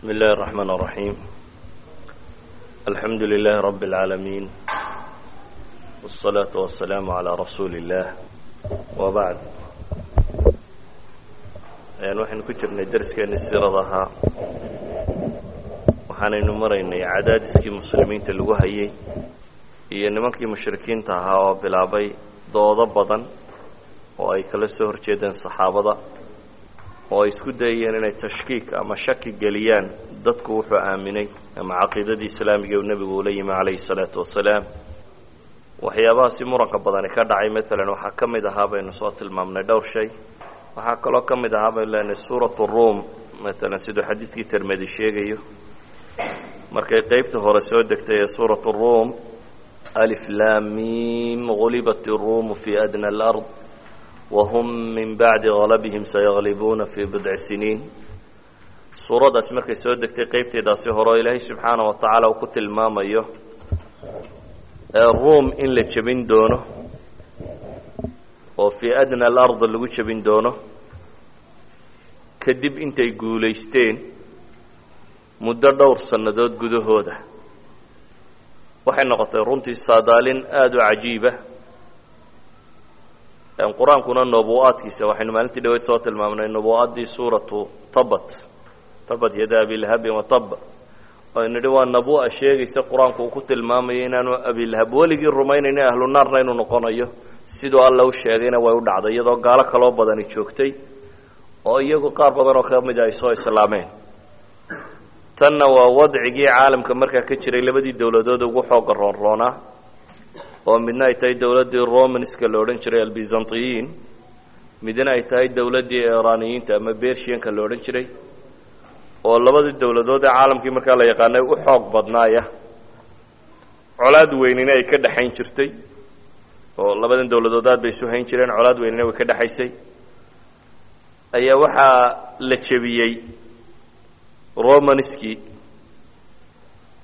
بسم الله الرحمن الرحيم الحمد لله رب العالمين والصلاة والسلام على رسول الله وبعد waxaynu ku jirnay darskeeni siirada ahaa waxaanaynu maraynay cadaadiskii muslimiinta lagu hayay iyo nimankii mushrikiinta ahaa oo bilaabay doodo badan oo ay kala soo horjeedeen saxaabada oo ay isku dayayeen inay tashkiik ama shaki geliyaan dadku wuxuu aaminay ama caqiidadii islaamiga uu nebigu ula yimi calayhi salaatu wasalaam. Waxyaabahaasi muranka badani ka dhacay maalan waxaa ka mid ahaa baynu soo tilmaamnay dhowr shay. Waxaa kaloo ka mid ahaa baynu leenahay suurat ruum maalan siduu xadiidkii termedi sheegayo. Markay qeybta hore soo degtay ee suurat ruum alif lamim gulibat iruumu fi adna alard whm min bacdi galabihim sayaqlibuuna fi bidci siniin suuraddaas markay soo degtay qeybteedaasi hore oo ilaahay subxaana wa tacaala uu ku tilmaamayo ruum in la jebin doono oo fii adna alard lagu jebin doono kadib intay guulaysteen muddo dhowr sannadood gudahooda waxay noqotay runtii saadaalin aada u cajiiba qur'aankuna nubu'aadkiisa waxaynu maalintii dhaweyd soo tilmaamnay nubu'aaddii suuratu tabat tabat yada abilhabin watab aynu nidhi waa nabu'a sheegaysa qur'aanku uu ku tilmaamayo inaanu abilhab weligii rumaynayno ahlu naarna inuu noqonayo. Siduu alla u sheegayna way u dhacday iyadoo gaalo kaloo badani joogtay oo iyagu qaar badan oo ka mida ay soo islaameen. Tanna waa wadcigii caalamka markaa ka jiray labadii dowladood ugu xooga roonroonaa oo midna ay tahay dowladdii romanska la odhan jiray albizantiyiin midna ay tahay dowladdii iraniyiinta ama bershianka la odhan jiray oo labadii dowladood ee caalamkii markaa la yaqaanay u xoog badnaaya. Colaad weynina ay ka dhexayn jirtay oo labadan dowladood aad bay isu hayn jireen colaad weynina way ka dhexaysay ayaa waxaa la jebiyey romanskii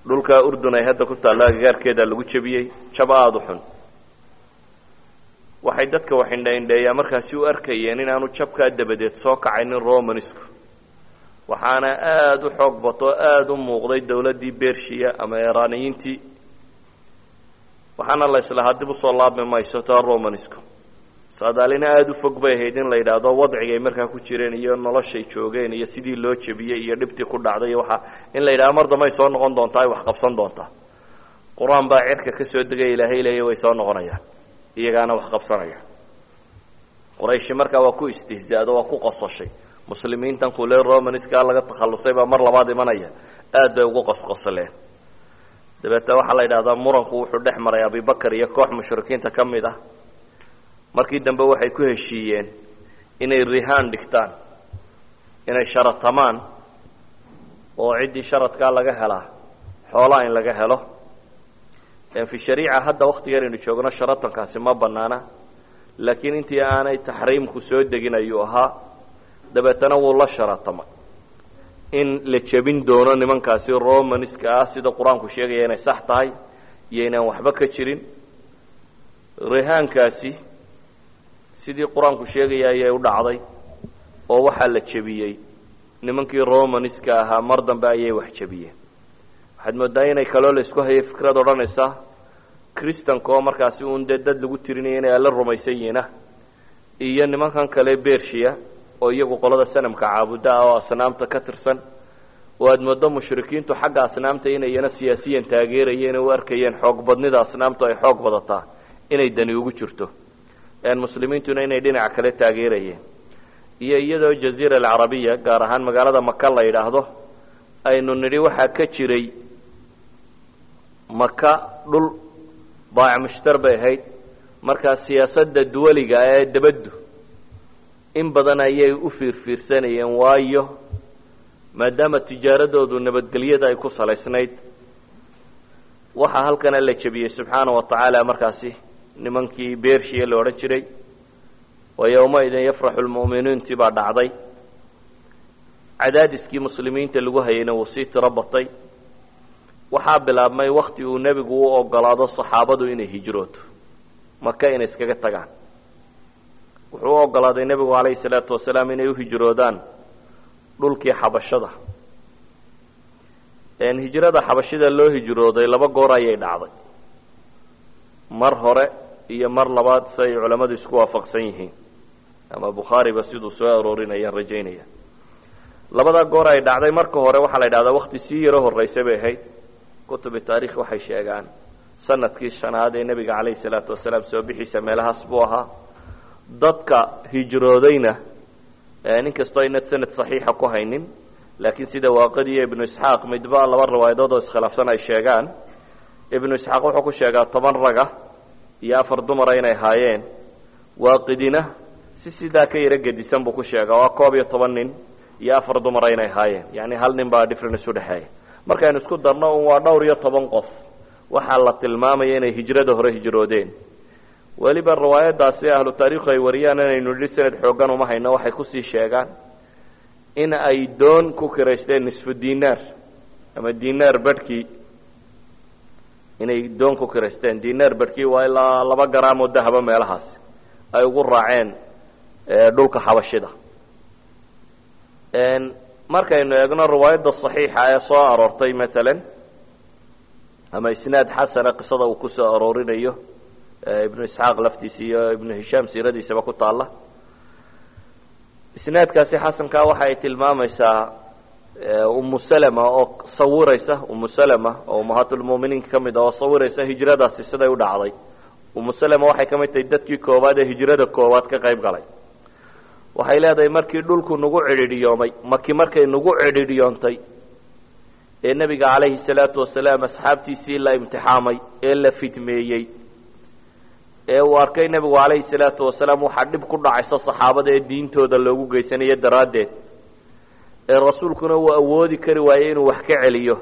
dhulkaa urdun ay hadda ku taalla agagaarkeeda lagu jebiyey jab aada u xun. Waxay dadka wax indha-indheeyaa markaasi u arkayeen inaanu jabkaa dabadeed soo kacaynin romanisku waxaana aada u xoog bato aada u muuqday dowladdii bershiya ama iraniyiintii waxaana la islahaa dib u soo laabmi mayso taa romanisku saadaalina aada u fog bay ahayd in la yidhaahdo wadcigay markaa ku jireen iyo noloshay joogeen iyo sidii loo jebiyey iyo dhibtii ku dhacday iyo waxaa in la yidhahdo mar dambe ay soo noqon doontaa ay wax qabsan doontaa. Qur'aan baa cirka ka soo degaya ilaahay leeya way soo noqonayaan. Iyagaana wax qabsanaya qurayshi markaa waa ku istihzaado waa ku qososhay. Muslimiintan kule romaniskaa laga takhallusay baa mar labaad imanaya. Aad bay ugu qosqosleen dabeetna waxaa la yidhahdaa muranku wuxuu dhex maray abibakar iyo koox mushrikiinta ka mid ah markii dambe waxay ku heshiiyeen inay rihaan dhigtaan inay sharatamaan oo ciddii sharadkaa laga helaa xoolaa in laga helo. Fi shariica hadda waktigan aynu joogno sharatankaasi ma banaana laakiin intii aanay taxriimku soo degin ayuu ahaa. Dabeetana wuu la sharatamay in la jebin doono nimankaasi romanska ah sida qur'aanku sheegaya inay sax tahay iyo inaan waxba ka jirin. Rihaankaasi sidii qur'aanku sheegaya ayay u dhacday oo waxaa la jebiyey. Nimankii romanska ahaa mar dambe ayay wax jebiyeen. Waxaad moodaa inay kaloo la isku hayay fikrad odhanaysa kristanka oo markaasi uun dee dad lagu tirinaya inay alla rumaysan yihiina iyo nimankan kale bershiya oo iyagu qolada sanamka caabuda ah oo asnaamta ka tirsan. Oo aad moodo mushrikiintu xagga asnaamta inayna siyaasiyan taageerayeen oo u arkayeen xoog badnida asnaamtu ay xoog badataa inay dani ugu jirto muslimiintuna inay dhinaca kale taageerayeen. Iyo iyadoo jaziira alcarabiya gaar ahaan magaalada maka la yidhaahdo aynu nidhi waxaa ka jiray maka dhul baac mushtar bay ahayd. Markaa siyaasadda duwaliga ee dabaddu in badan ayay u fiirfiirsanayeen waayo maadaama tijaaradoodu nabadgelyada ay ku salaysnayd waxaa halkana la jebiyey subxaana wa tacaala markaasi nimankii bershiya la odhan jiray wa yowmaidin yafraxu lmu'miniintii baa dhacday. Cadaadiskii muslimiinta lagu hayayna wuu sii tiro batay. Waxaa bilaabmay wakti uu nebigu u ogolaado saxaabadu inay hijrooto maka inay iskaga tagaan. Wuxuu u ogolaaday nebigu calayhi salaatu wasalaam inay u hijroodaan dhulkii xabashada. Hijrada xabashida loo hijrooday laba goor ayay dhacday. Mar hore iyo mar labaad si ay culammadu isku waafaqsan yihiin. Ama bukhaariba siduu soo aroorinayaan rajaynaya labada goor ay dhacday marka hore waxaa la yidhahdaa wakti sii yaro horraysa bay ahayd. Kutubi taarikh waxay sheegaan sannadkii shanaad ee nebiga calayhi salaatu wasalaam soo bixiisa meelahaas buu ahaa. Dadka hijroodayna nin kastoo sanad saxiixa ku haynin laakiin sida waaqadiiyo ibnu isxaaq midba laba riwaayadood oo iskhilaafsan ay sheegaan ibnu isxaaq wuxuu ku sheegaa toban raga iyo afar dumara inay haayeen. Waaqidina si sidaa ka yaro gedisan buu ku sheegaa waa koob iyo toban nin iyo afar dumara inay haayeen. Yacni hal nin baa difference udhexeeya markaynu isku darno un waa dhowr iyo toban qof. Waxaa la tilmaamaya inay hijrada hore hijroodeen. Weliba riwaayadaasi ahlu taariikhu ay wariyaan inaynu nidhi sanad xooggan uma hayno. Waxay ku sii sheegaan in ay doon ku kiraysteen nisfu dinaar ama dinaar badhkii inay doon ku kiraysteen dinaar badhkii waa ilaa laba garaam oo dahaba meelahaas. Ay ugu raaceen dhulka xabashida. Markaynu eegno riwaayadda saxiixa ee soo aroortay maalan ama isnaad xasana qisada uu ku soo aroorinayo ibnu isxaaq laftiisa iyo ibnu hishaam siiradiisaba ku taalla. Isnaadkaasi xasankaa waxa ay tilmaamaysaa umu salama oo sawiraysa umu salama oo ummahaatulmu'miniinka ka mid ah oo sawiraysa hijradaasi siday u dhacday. Umu salama waxay ka mid tahay dadkii koowaad ee hijrada koowaad ka qayb galay. Waxay leedahay markii dhulku nagu cidhiidhiyoomay maki markay nagu cidhiidhiyoontay ee nebiga calayhi salaatu wasalaam asxaabtiisii la imtixaamay ee la fitmeeyey ee uu arkay nebigu calayhi salaatu wasalaam waxaa dhib ku dhacaysa saxaabada ee diintooda loogu geysanayo daraaddeed ee rasuulkuna uu awoodi kari waayey inuu wax ka celiyo.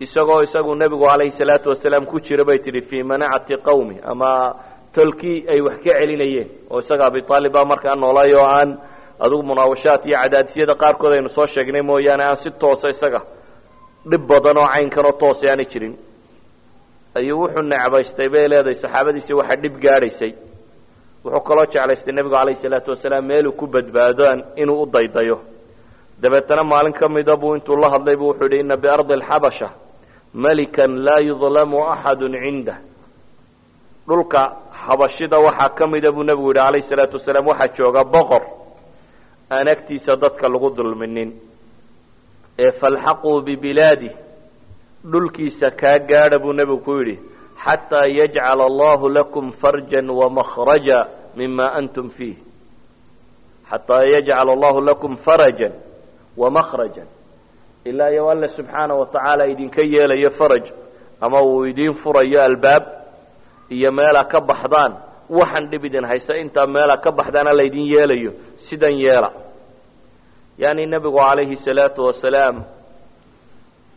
Isagoo isagu nebigu calayhi salaatu wasalaam ku jira bay tidhi fii manacati qawmi ama tolkii ay wax ka celinayeen oo isaga abitaalib baa markaa noolay oo aan adugu munaawashaad iyo cadaadisyada qaarkood aynu soo sheegnay mooyaane aan si toosa isaga dhib badan oo caynkanoo toos aanay jirin. Ayuu wuxuu necbaystay bay leedahay saxaabadiisii waxaa dhib gaadhaysay. Wuxuu kaloo jeclaystay nebigu calayhi salaatu wasalaam meeluu ku badbaadaan inuu u daydayo dabeetana maalin ka mida buu intuu la hadlay buu wuxuu yidhi inna biardi alxabasha malikan laa yudlamu axadu cindah dhulka xabashida waxaa ka mida buu nebigu yidhi calayhi salaatu wasalaam waxaa jooga boqor aan agtiisa dadka lagu dulminin. Ee falxaquu bibilaadih dhulkiisa kaa gaadha buu nebigu ku yidhi xataa yajcala allahu lakum farjan wamakhraja mima antum fiih. Xataa yajcala allahu lakum farajan wamakhrajan ilaa iyo alle subxaana wa tacaala idinka yeelayo faraj ama uu idiin furayo albaab iyo meelaa ka baxdaan waxaan dhib idin haysa intaa meelaa ka baxdaana laydin yeelayo sidan yeela. Yani nebigu calayhi salaatu wasalaam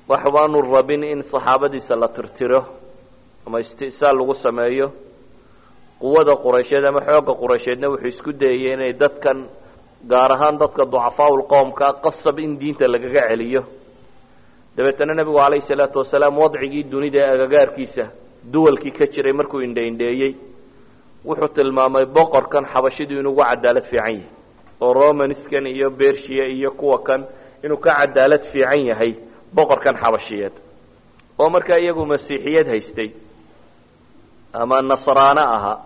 waxbaanu rabin in saxaabadiisa la tirtiro ama isti'saal lagu sameeyo. Quwada quraysheed ama xoogga quraysheedna wuxuu isku dayayay inay dadkan gaar ahaan dadka ducafaaul qowmka qasab in diinta lagaga celiyo. Dabeetana nebigu calayhi salaatu wasalaam wadcigii dunida ee agagaarkiisa duwalkii ka jiray markuu indhaindheeyey wuxuu tilmaamay boqorkan xabashidu inuu uga cadaalad fiican yahay oo romaniskan iyo bershiya iyo kuwa kan inuu ka cadaalad fiican yahay boqorkan xabashiyeed. Oo markaa iyagu masiixiyad haystay ama nasraano ahaa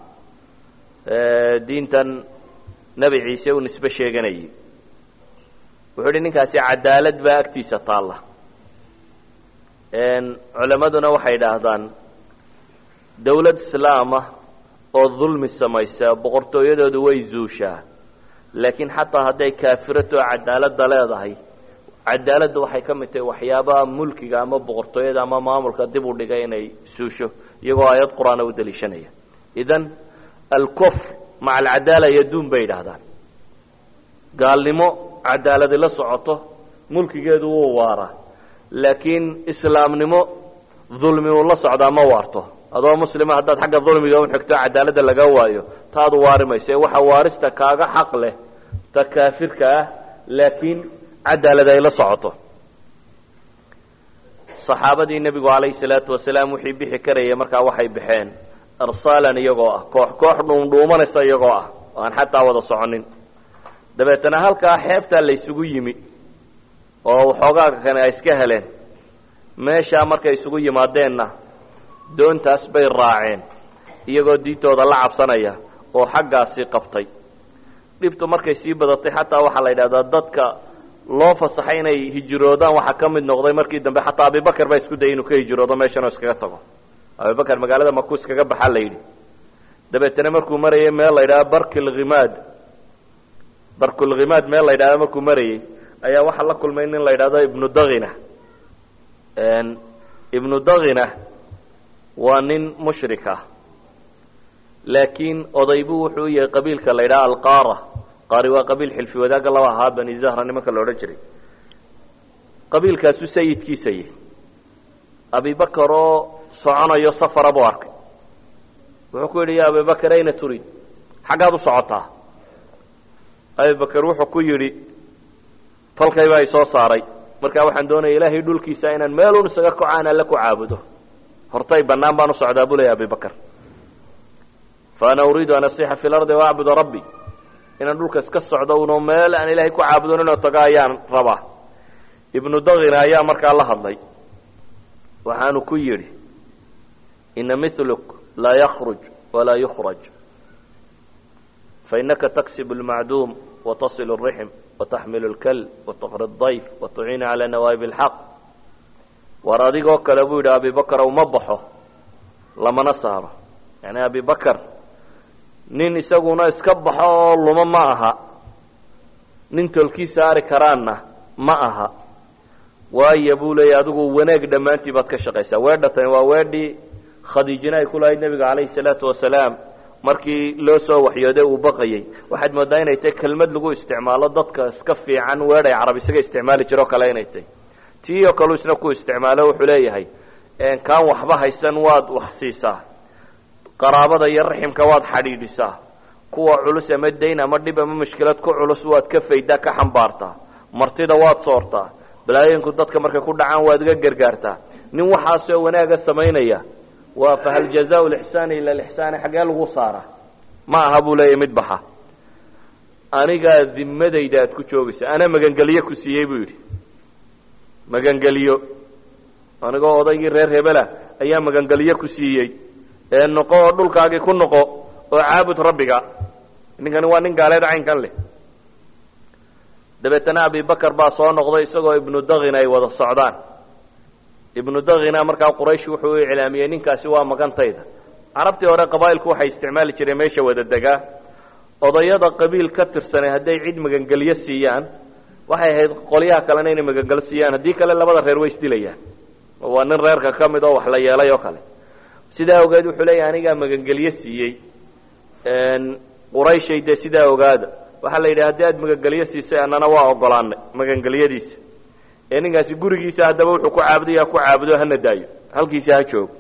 diintan nebi ciise uu nisbe sheeganayay. Wuxuu idhi ninkaasi cadaalad baa agtiisa taalla. Culammaduna waxay idhaahdaan dawlad islaama oo dulmi samaysa boqortooyadoodu way zuushaa. Laakiin xataa hadday kaafirato cadaaladda leedahay cadaaladda waxay ka mid tahay waxyaabaha mulkiga ama boqortooyada ama maamulka dib u dhigay inay suusho iyagoo aayad qur'aana u daliishanaya. Idan alkufr maca alcadaala yaduun bay yidhaahdaan. Gaalnimo cadaaladi la socoto mulkigeedu wuu waaraa. Laakiin islaamnimo dulmi uu la socdaa ma waarto. Adoo muslima haddaad xagga dulmiga u xigto laga waayo taadu waari mayse waxa waarista kaaga xaq leh ta kaafirka ah laakiin cadaalad ay la socoto. Saxaabadii nebigu calayhi salaatu wasalaam wixii bixi karayay markaa waxay baxeen arsaalan iyagoo ah. Koox koox dhuundhuumanaysa iyagoo ah. Oo aan xataa wada soconin. Dabeetana halkaa xeebtaa laysugu yimi oo waxoogaaga kane ay iska heleen. Meeshaa markay isugu yimaadeenna doontaas bay raaceen. Iyagoo diintooda la cabsanaya oo xaggaasi qabtay. Dhibtu markay sii badatay xataa waxaa la yidhahdaa dadka loo fasaxay inay hijroodaan. Waxaa ka mid noqday markii dambe xataa abibakar baa isku dayay inuu ka hijroodo meeshan oo iskaga tago abibakar magaalada maku iskaga baxaa la yidhi. Dabeetana markuu marayay meel la yidhahdo barkilhimaad barkulhimaad meel la yidhahdo markuu marayay ayaa waxaa la kulmay nin la yidhahdo ibnu dakhina ibnu dakhina waa nin mushrik ah. Laakiin odaybu wuxuu yahay qabiilka la yidhaha alqara qaari waa qabiil xilfi wadaagga laba ahaa bani zahra nimanka la odhan jiray. Qabiilkaasu sayidkiisa yahy abibakar oo soconayo safara buu arkay. Wuxuu ku yidhi ya abibakar ayna turid xaggaad u socotaa. Abibakar wuxuu ku yidhi tolkaybaa i soo saaray. Markaa waxaan doonaya ilaahay dhulkiisa inaan meelun isaga kaco aan alle ku caabudo. Hortay bannaan baan u socdaa buu leeya abibakar fa ana uriidu an asixa fi lardi waacbuda rabbi. Inaan dhulka iska socdo uno meel aan ilaahay ku caabudon inuu tago ayaan rabaa. Ibnu dakhina ayaa markaa la hadlay. Waxaanu ku yidhi ina miluk laa yakruj walaa yukhraj fainaka taksib اlmacduum watasil الrixm wataxmil اlkal wataqri الdayf watuciina calى nawaayib اlxaq war adigoo kale buu yidhi abibakar uma baxo lamana saaro yani abibakar nin isaguna iska baxo oo luma ma aha nin tolkii saari karaanna ma aha waayo buu leeya adigu wanaag dhammaantii baad ka shaqaysaa weedhatani waa weedhii khadiijina ay ku lahayd nebiga calayhi salaatu wasalaam. Markii loo soo waxyooday uu baqayay. Waxaad moodaa inay tahay kelmad lagu isticmaalo dadka iska fiican weedhay carab isaga isticmaali jiroo kale inay tahy tii oo kaleu isna ku isticmaalo wuxuu leeyahay kaan waxba haysan waad wax siisaa. Qaraabada iyo raximka waad xadhiidhisaa kuwa culus ama dayn ama dhib ama mushkilad ku culus waad ka faydaa ka xambaartaa. Martida waad soortaa. Balaayinku dadka markay ku dhacaan waad ga gargaartaa. Nin waxaasoo wanaaga samaynaya waa fahal jazaa lixsaani ila lixsaani xaggee lagu saara. Ma aha buu leeyahy mid baxa. Anigaa dimadayda aad ku joogaysa ana magangeliyo ku siiyey buu yidhi. Magangeliyo anigoo odaygii reer hebela ayaa magangeliyo ku siiyey. Ee noqo oo dhulkaagii ku noqo oo caabud rabbiga. Ninkani waa nin gaaleed caynkan leh. Dabeetana abibakar baa soo noqday isagoo ibnu dakhina ay wada socdaan ibnu dakhina markaa quraysh wuxuu iclaamiyey ninkaasi waa magantayda. Carabtii hore qabaa'ilku waxay isticmaali jireen meesha wada degaa odayada qabiil ka tirsanay hadday cid magangelyo siiyaan waxay ahayd qolyaha kalena inay magangelo siiyaan haddii kale labada reer way isdilayaan. Waa nin reerka ka mid oo wax la yeelay oo kale. Sidaa ogeed wuxuu leeyahay anigaa magangelyo siiyey. Qurayshay dee sidaa ogaada. Waxaa la yidhi haddii aad magangelyo siisay annana waa ogolaanay magangelyadiisa ee ninkaasi gurigiisa haddaba wuxuu ku caabuday ha ku caabudo hana daayo. Halkiisa ha joogo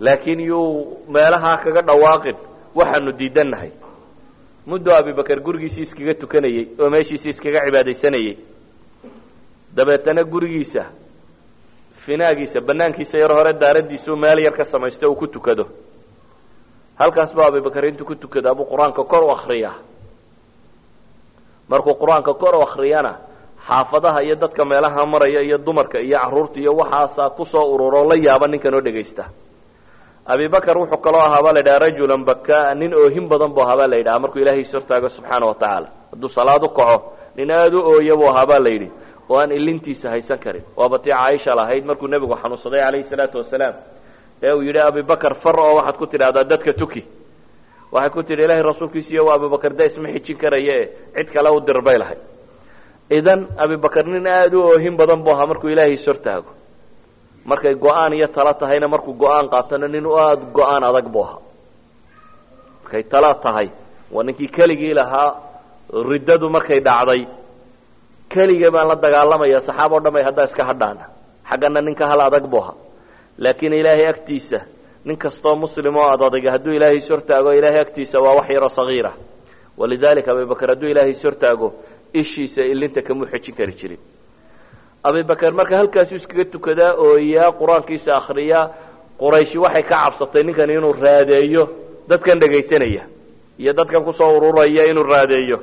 laakiin yuu meelahaa kaga dhawaaqin waxaanu diidannahay muddo abibakar gurigiisii iskaga tukanayey oo meeshiisii iskaga cibaadaysanayey. Dabeetana gurigiisa finaagiisa banaankiisa yar hore daaradiisuu meel yar ka samaysto uu ku tukado. Halkaas baa abibakar intuu ku tukadaa buu qur'aanka kor u akriyaa markuu qur'aanka kor u akriyana xaafadaha iyo dadka meelaha maraya iyo dumarka iyo carruurta iyo waxaasaa ku soo ururoo la yaaba ninkan oo dhegaysta. Abibakar wuxuu kaloo ahaa baa la yidhaha rajulan bakaa nin oohin badan buu ahaa baa la yidhaha. Markuu ilahay is hortaago subxaana wa tacaala. Hadduu salaad kaco nin aada u ooya buu ahaa baa la yidhi. Oo aan ilintiisa haysan karin. Waaba tii caaisha lahayd markuu nebigu xanuunsaday calayhi salaatu wasalaam. Ee uu yidhi abibakar far oo waxaad ku tidhahdaa dadka tuki. Waxay ku tidhi ilaahay rasuulkiisiiyo waa abibakar da isma karaye cid kale u dir bay lahayd idan abibakar nin aada u oohin badan buu ahaa markuu ilaahay is hortaago markay go'aan iyo talo tahayna markuu go'aan qaatona nin aada go'aan adag buu ahaa. Markay talo tahay waa ninkii keligii lahaa riddadu markay dhacday keligee baan la dagaalamaya saxaab o dhan bay haddaa iska hadhaana. Xaggana ninka hal adag buu ahaa. Laakiin ilaahay agtiisa nin kastoo muslim oo ad adayga hadduu ilaahay is hortaago ilaahay agtiisa waa wax yaroo sagiira. Walidalika abibakar hadduu ilaahay is hortaago ishiisa ilinta kamuu xejin kari jirin. Abibakar marka halkaasuu iskaga tukadaa ooyaa qur'aankiisa akriyaa qurayshi waxay ka cabsatay ninkan inuu raadeeyo dadkan dhegaysanaya iyo dadkan ku soo ururaya inuu raadeeyo.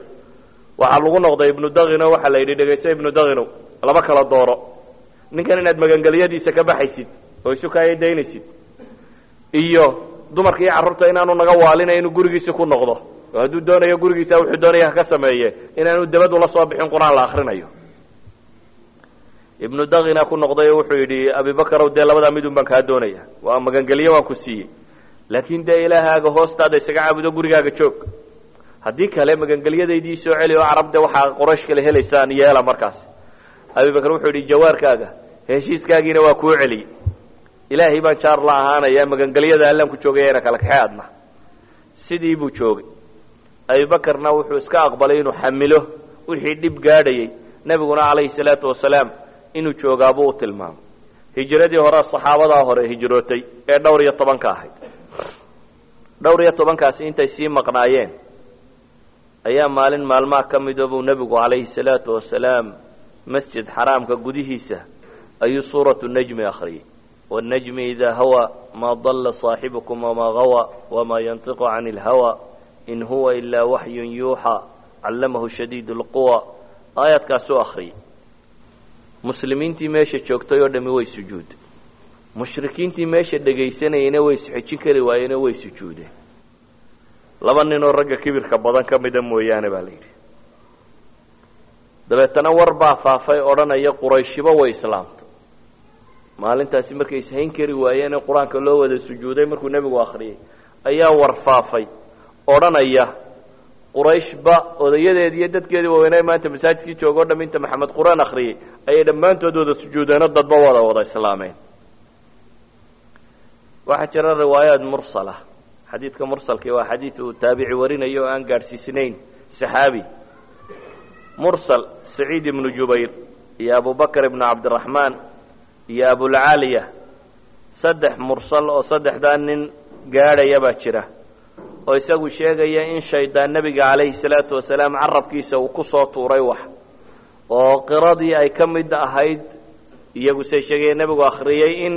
Waxaa lagu noqday ibnu dakino waxaa la yidhi dhegayso ibnu dakino laba kala dooro. Ninkan inaad magangelyadiisa ka baxaysid oo isu kaaya daynaysid iyo dumarka iyo carruurta inaanu naga waalinay inuu gurigiisi ku noqdo oo hadduu doonayo gurigiisa wuxuu doonaya haka sameeye inaanu dabad ula soo bixin qur'aan la akrinayo ibnu dakina ku noqday wuxuu yidhi abibakarow dee labadaa midun baan kaa doonaya. Waa magangelyo waan ku siiyey. Laakiin dee ilaahaaga hoostaada isaga caabudo gurigaaga joog. Haddii kale magangelyadaydii soo celi oo carab de waxaa qoraysh kale helaysaan yeela markaas. Abibakar wuxuu yidhi jawaarkaaga heshiiskaagiina waa kuu celiyey ilaahay baan jaar la ahaanaya magangelyada allaan ku joogayana kala kaxe adna sidii buu joogay abibakarna wuxuu iska aqbalay inuu xamilo wixii dhib gaadhayay. Nebiguna calayhi salaatu wasalaam inuu joogaabuu u tilmaamay. Hijradii hore saxaabadaa hore hijrootay ee dhowr iyo tobanka ahayd. Dhowr iyo tobankaasi intay sii maqnaayeen. Ayaa maalin maalmaha ka mido buu nebigu calayhi salaatu wasalaam masjid xaraamka gudihiisa ayuu suuratu najmi akhriyey. Wannajmi idaa hawa maa dalla saaxibukum wamaa gawa wamaa yantiqu cani ilhawa in huwa ilaa waxyun yuuxa callamahu shadiid lquwa aayaadkaasuu akhriyey muslimiintii meesha joogtay oo dhami way sujuuday mushrikiintii meesha dhegaysanayeyna way isxejin kari waayeenoo way sujuudeen laba ninoo ragga kibirka badan ka mida mooyaane baa la yidhi dabeetana war baa faafay odhanaya qurayshiba way islaamtay maalintaasi markay ishayn kari waayeenee qur'aanka loo wada sujuuday markuu nebigu akhriyey ayaa war faafay odhanaya. Qurayshba odayadeedi iyo dadkeedii waaweynaa maanta masaajidkii jooga o dham inta maxamed qur'aan akhriyey ayay dhammaantood wada sujuudeenoo dadba wada wada islaameen waxaa jira riwaayaat mursala. Xadiidka mursalkii waa xadiid uu taabici warinayo oo aan gaadhsiisnayn. Saxaabi mursal saciid ibnu jubayr iyo abubakr ibnu cabdiraxmaan iyo abulcaaliya saddex mursal oo saddexdaa nin gaadhaya baa jira oo isagu sheegaya in shaydaan nebiga calayhi salaatu wasalaam carabkiisa uu ku soo tuuray wax oo qiradii ay ka mid ahayd iyagu say sheegaya nebigu akhriyey in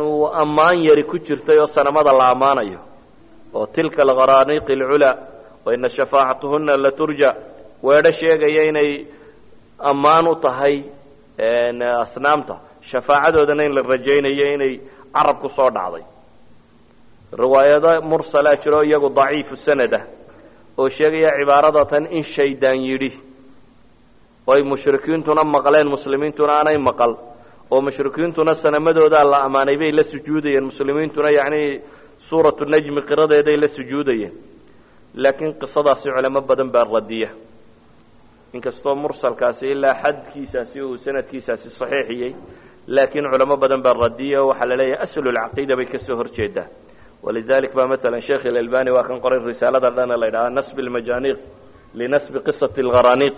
uu ammaan yari ku jirtay oo sanamada la ammaanayo oo tilka alqaraaniiqi alculaa wa ina shafaacatuhuna la turja weedho sheegaya inay ammaan u tahay asnaamta shafaacadoodana in la rajaynayo inay carab soo dhacday riwaayado mursalaa jiro iyagu daciifu sanad oo sheegaya cibaarada tan in shaydaan yidhi. Oo ay mushrikiintuna maqleen muslimiintuna aanay maqal oo mushrikiintuna sanamadoodaa la ammaanay bay la sujuudayeen muslimiintuna yacni suuratu najmi qiradeeday la sujuudayeen. Laakiin qisadaasi culamo badan baa radiya. Inkastoo mursalkaasi ilaa xadkiisaasi uu sanadkiisaasi saxiixiyey laakiin culamo badan baa radiya oo waxaa la leeyahay aslulcaqiida bay ka soo horjeedaa walidalik ba maala sheekh ilalbani waa kan qoray risaalada dhana la ydhahaa nasbi lmajaniiq linasbi qisati algharaniiq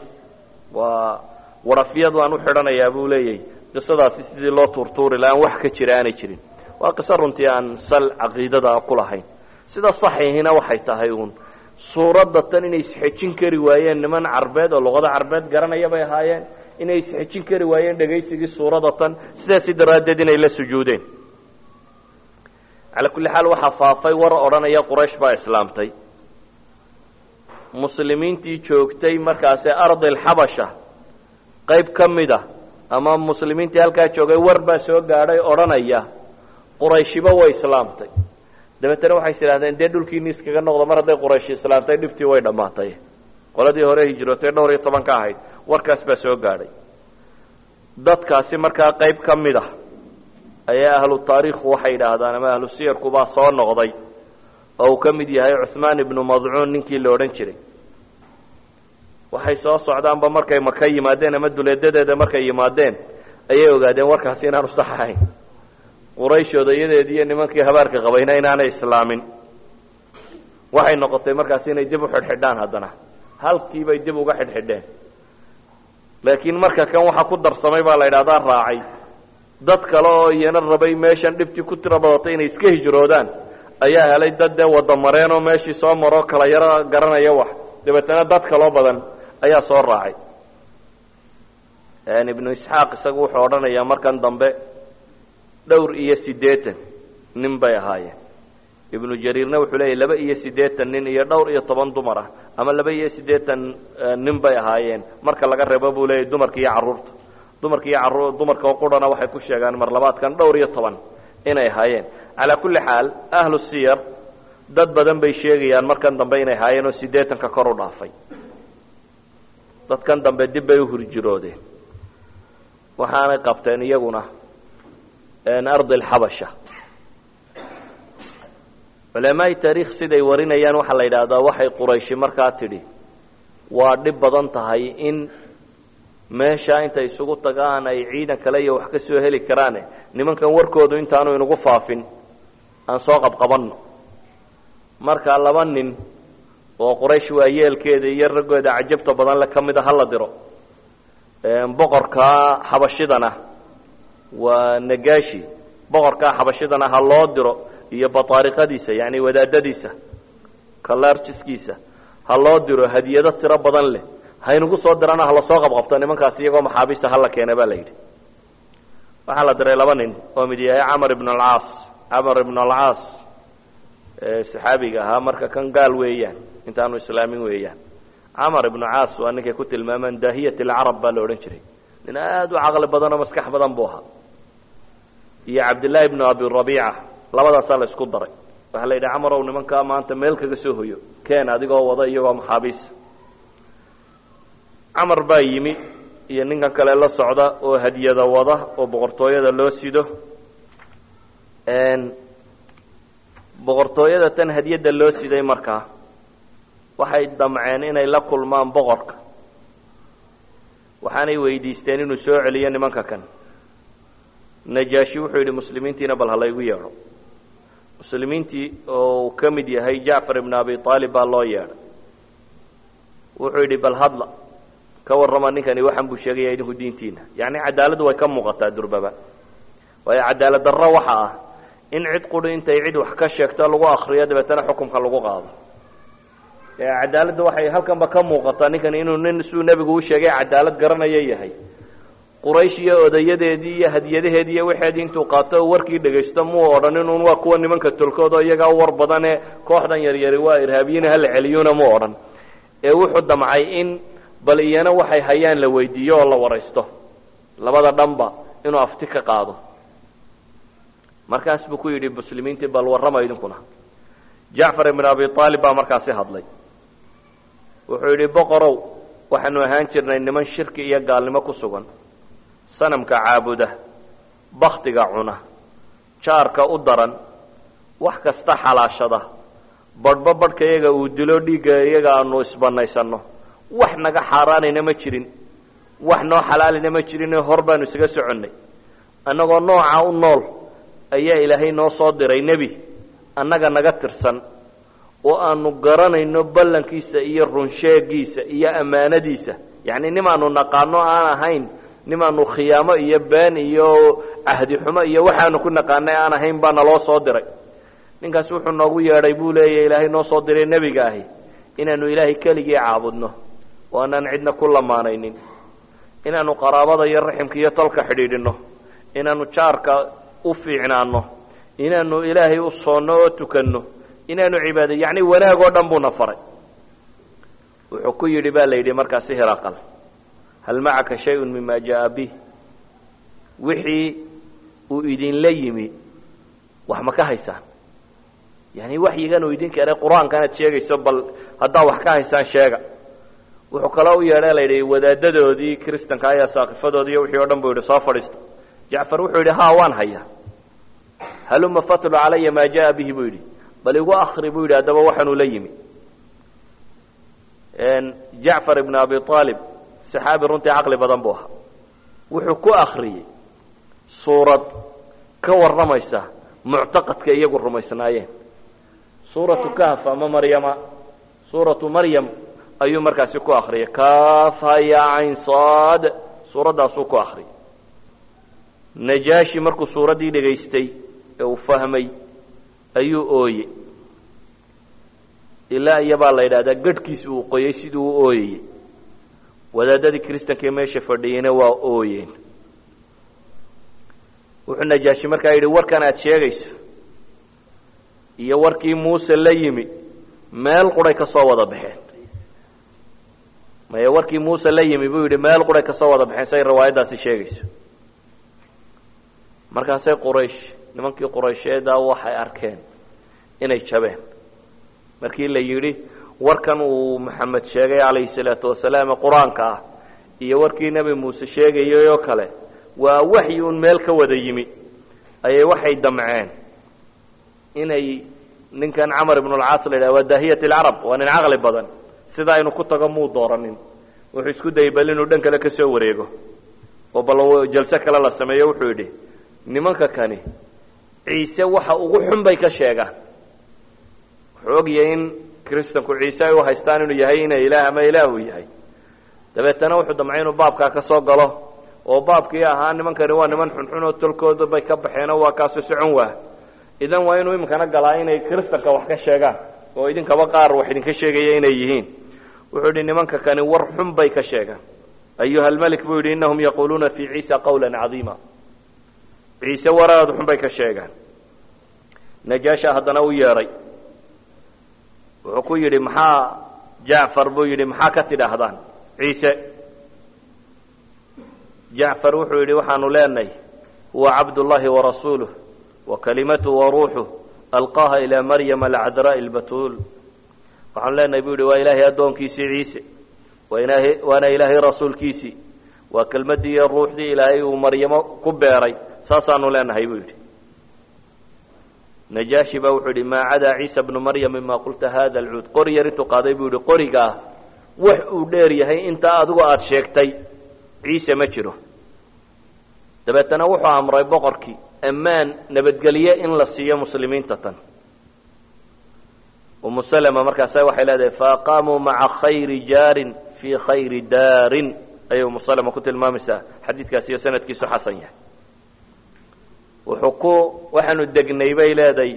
waa warafyad waan u xidhanayaa buu leeyahy qisadaasi sidii loo tuurtuuri la aan wax ka jira aanay jirin waa qiso runtii aan sal caqiidada ku lahayn sida saxiihina waxay tahay uun suuradda tan inay isxejin kari waayeen niman carbeed oo luqada carbeed garanaya bay ahaayeen inay isxejin kari waayeen dhegaysigii suurada tan sidaasi daraaddeed inay la sujuudeen calaa kulli xaal waxaa faafay war odhanaya quraysh baa islaamtay. Muslimiintii joogtay markaasi ardi alxabasha qayb ka mid a ama muslimiintii halkaa joogay war baa soo gaadhay odhanaya qurayshiba way islaamtay. Dabeetana waxay is idhahdeen dee dhulkiini iskaga noqdo mar hadday qurayshi islaamtay dhibtii way dhammaatay. Qoladii hore hijrootay dhowr iyo toban ahayd warkaas baa soo gaadhay. Dadkaasi markaa qayb ka mid ah ayaa ahlu taariikhu waxay yidhaahdaan ama ahlu siyarkubaa soo noqday oo uu ka mid yahay cuhmaan ibnu madcuun ninkii la odhan jiray. Waxay soo socdaanba markay maka yimaadeen ama duleedadeeda markay yimaadeen ayay ogaadeen warkaasi inaanu sax ahayn. Quraysh odayadeedii iyo nimankii habaarka qabayna inaanay islaamin. Waxay noqotay markaasi inay dib u xidhxidhaan haddana. Halkiibay dib uga xidhxidheen. Laakiin marka kan waxaa ku darsamay baa la yidhahdaa raacay dad kale oo iyana rabay meeshan dhibtii ku tiro badatay inay iska hijroodaan ayaa helay dad dee wadamareen oo meeshii soo maroo kala yaro garanaya wax. Dabeetana dad kaloo badan ayaa soo raacay. Ibnu isxaaq isagu wuxuu odhanayaa markan dambe dhowr iyo siddeetan nin bay ahaayeen. Ibnu jariirna wuxuu leeyahy laba iyo siddeetan nin iyo dhowr iyo toban dumar ah ama laba iyo siddeetan nin bay ahaayeen. Marka laga reebo buu leeyahy dumarka iyo carruurta dumarka iyo carruur dumarka oo qurana waxay ku sheegaan mar labaadkan dhowr iyo toban inay haayeen. Calaa kulli xaal ahlu siyar dad badan bay sheegayaan markan dambe inay haayeen oo siddeetanka kor u dhaafay. Dadkan dambe dib bay u hurjiroodeen waxaanay qabteen iyaguna ardi alxabasha culamaai taariikh siday warinayaan waxaa la yidhaahdaa waxay qurayshi markaa tidhi waa dhib badan tahay in meesha intay isugu tagaan ay ciidan kale iyo wax ka soo heli karaane. Nimankan warkoodu intaanu inagu faafin aan soo qabqabanno. Marka laba nin oo quraysh waayeelkeeda iyo raggooda cajabta badan le ka mid a hala diro. Boqorkaa xabashidana waa nagaashi. Boqorkaa xabashidana ha loo diro iyo bataariqadiisa yani wadaadadiisa kalarjiskiisa ha loo diro hadiyado tiro badan leh haynugu soo dirana hala soo qabqabto nimankaas iyagoo maxaabiista hala keena baa la yidhi. Waxaa la diray laba nin oo mid yahay camar ibn alcaas camar ibn alcaas saxaabiga ahaa marka kan gaal weeyaan intaanu islaamin weeyaan. Camar ibnu caas waa ninkay ku tilmaamaan daahiyat alcarab baa la odhan jiray. Nin aad u caqli badan oo maskax badan buu ahaa. Iyo cabdillaahi ibnu abi rabiica labadaasaa la isku daray. Waxaa la yidhi camarow nimankaa maanta meel kaga soo hoyo. Keen adigoo wada iyagoo maxaabiisa camar baa yimi iyo ninkan kale la socda oo hadiyada wada oo boqortooyada loo sido. Boqortooyada tan hadiyadda loo siday markaa waxay damceen inay la kulmaan boqorka. Waxaanay weydiisteen inuu soo celiyo nimanka kan. Najaashi wuxuu yidhi muslimiintiina bal halaygu yeedho. Muslimiintii oo uu ka mid yahay jacfar ibn abi aalib baa loo yeedhay wuxuu yidhi bal hadla ka warrama ninkani waxan buu sheegaya idinku diintiina. Yacni cadaaladdu way ka muuqataa durbaba. Waayo cadaalad darro waxa ah in cid quri intay cid wax ka sheegto lagu akriyo dabeetana xukumka lagu qaado. Cadaaladda waxay halkanba ka muuqataa ninkani inuu nin suu nebigu u sheegay cadaalad garanaya yahay. Quraysh iyo odayadeedii iyo hadiyadaheedii iyo waxeedii intuu qaato o warkii dhegaysto muu odhanin un waa kuwa nimanka tolkood oo iyagaa u war badanee kooxdan yaryari waa irhaabiyiin hala celiyuuna mu odhan. Ee wuxuu damcay in bal iyana waxay hayaan la weydiiyo oo la waraysto. Labada dhanba inuu afti ka qaado. Markaas buu ku yidhi muslimiintii bal warrama idinkuna. Jacfar ibn abi aalib baa markaasi hadlay. Wuxuu yidhi boqorow waxaanu ahaan jirnay niman shirki iyo gaalnimo ku sugan. Sanamka caabuda baktiga cuna jaarka u daran wax kasta xalaashada. Badhba badhka iyaga uu dilo dhiigga iyaga aanu isbanaysanno wax naga xaaraanayna ma jirin. Wax noo xalaalina ma jirinoo hor baanu isaga soconnay. Annagoo nooca u nool ayaa ilaahay noo soo diray nebi annaga naga tirsan oo aanu garanayno ballankiisa iyo runsheegiisa iyo ammaanadiisa. Yacni nimaanu naqaano aan ahayn nimaanu khiyaamo iyo been iyo cahdi xumo iyo waxaanu ku naqaanay aan ahayn baa naloo soo diray. Ninkaas wuxuu noogu yeedhay buu leeyahy ilaahay noo soo diray nebiga ahi inaanu ilaahay keligii caabudno oo aanaan cidna ku lamaanaynin. Inaanu qaraabada iyo raximka iyo tolka xidhiidhinno. Inaanu jaarka u fiicnaano inaanu ilaahay u soonno oo tukanno. Inaanu cibaada yacni wanaag oo dhan buuna faray. Wuxuu ku yidhi baa la yidhi markaasi hiraqal hal macaka shay-un mima jaa bih wixii uu idinla yimi wax ma ka haysaan? Yani waxyigan uu idin keenay qur'aanka sheegayso bal haddaa wax ka haysaan sheega wuxuu kaloo u yeedha la yidhi wadaadadoodii kristanka ayaa saaqifadoodii wixii o dhan buu yidhi soo fadhiista jacfar wuxuu yidhi ha waan hayaa. Haluma fatlu calaya maa jaa bihi buu yidhi. Bal igu akri buu yidhi haddaba waxaanuu la yimi. Jacfar ibn abi aalib saxaabi runtii caqli badan buu ahaa. Wuxuu ku akriyey suurad ka warramaysa muctaqadka iyagu rumaysnaayeen. Suuratu kahf ama maryama suuratu maryam ayuu markaasi ku akriyay kaafha ya cayn saad suuraddaasuu ku akriyay najaashi markuu suuraddii dhegaystay ee uu fahmay ayuu ooye ilaa iyabaa la yidhahdaa gadhkiisi uu qoyay siduu u ooyayey wadaadadii kristankaee meesha fadhiyeyna waa ooyeen. Wuxuu najaashi markaa yidhi warkan aad sheegayso iyo warkii muuse la yimi meel quray ka soo wada baxeen maye warkii muuse la yimi buu yidhi meel quray ka soo wada baxeen say riwaayaddaasi sheegayso. Markaasay quraysh nimankii quraysheeda waxay arkeen inay jabeen. Markii la yidhi warkan uu maxamed sheegay calayhi salaatu wasalaam ee qur'aanka ah iyo warkii nebi muuse sheegayay oo kale waa waxyi un meel ka wada yimi. Ayay waxay damceen inay ninkan camar ibnulcaas la yidhaha waa daahiyat alcarab waa nin caqli badan sidaa inu ku tago muu dooranin? Wuxuu isku dayay bal inuu dhan kale ka soo wareego. Oo bal jalse kale la sameeyo wuxuu yidhi nimanka kani ciise waxa ugu xun bay ka sheegaan. Wuxuu ogyahay in kristanku ciise ay u haystaan inuu yahay ina ilaah ama ilaah uu yahay. Dabeetana wuxuu damcay inuu baabkaa ka soo galo. Oo baabkii ahaa nimankani waa niman xunxun oo tolkooda bay ka baxeenoo waa kaasu socon waa. Idan waa inuu iminkana galaa inay kristanka wax ka sheegaan oo idinkaba qaar wax idinka sheegaya inay yihiin. Wuxuu yidhi nimanka kani war xun bay ka sheegaan. Ayuha almelik buu yidhi innahum yaquuluuna fii ciisa qawla cadiima. Ciise waraad xun bay ka sheegaan. Najaasha haddana u yeedhay. Wuxuu ku yidhi maxaa jacfar buu yidhi maxaa ka tidhaahdaan ciise? Jacfar wuxuu yidhi waxaanu leenahay huwa cabdullahi warasuuluh wa kalimatuhu wa ruuxuh alqaaha ilaa maryama alcadraa'i albatuul. Waxaanu leenahay buu yidhi waa ilaahay addoonkiisii ciise waana ilaahay rasuulkiisii waa kelmaddii iyo ruuxdii ilaahay uu maryamo ku beeray. Saasaanu leenahay buu yidhi. Najaashi baa wuxuu yidhi maa cadaa ciisa bnu maryam mima qulta hada alcuud qori yar intuu qaaday buu yidhi qorigaa wax uu dheer yahay intaa adigu aada sheegtay ciise ma jiro. Dabeetana wuxuu amray boqorkii ammaan nabadgelye in la siiyo muslimiinta tan. Umu salama markaasa waxay leedahay faaqaamuu maca khayri jaarin fii khayri daarin. Ayay umu salama ku tilmaamaysaa xadiidkaasi iyo sanadkiisu xasan yahay. Wuxuu ku waxaanu degnay bay leedahay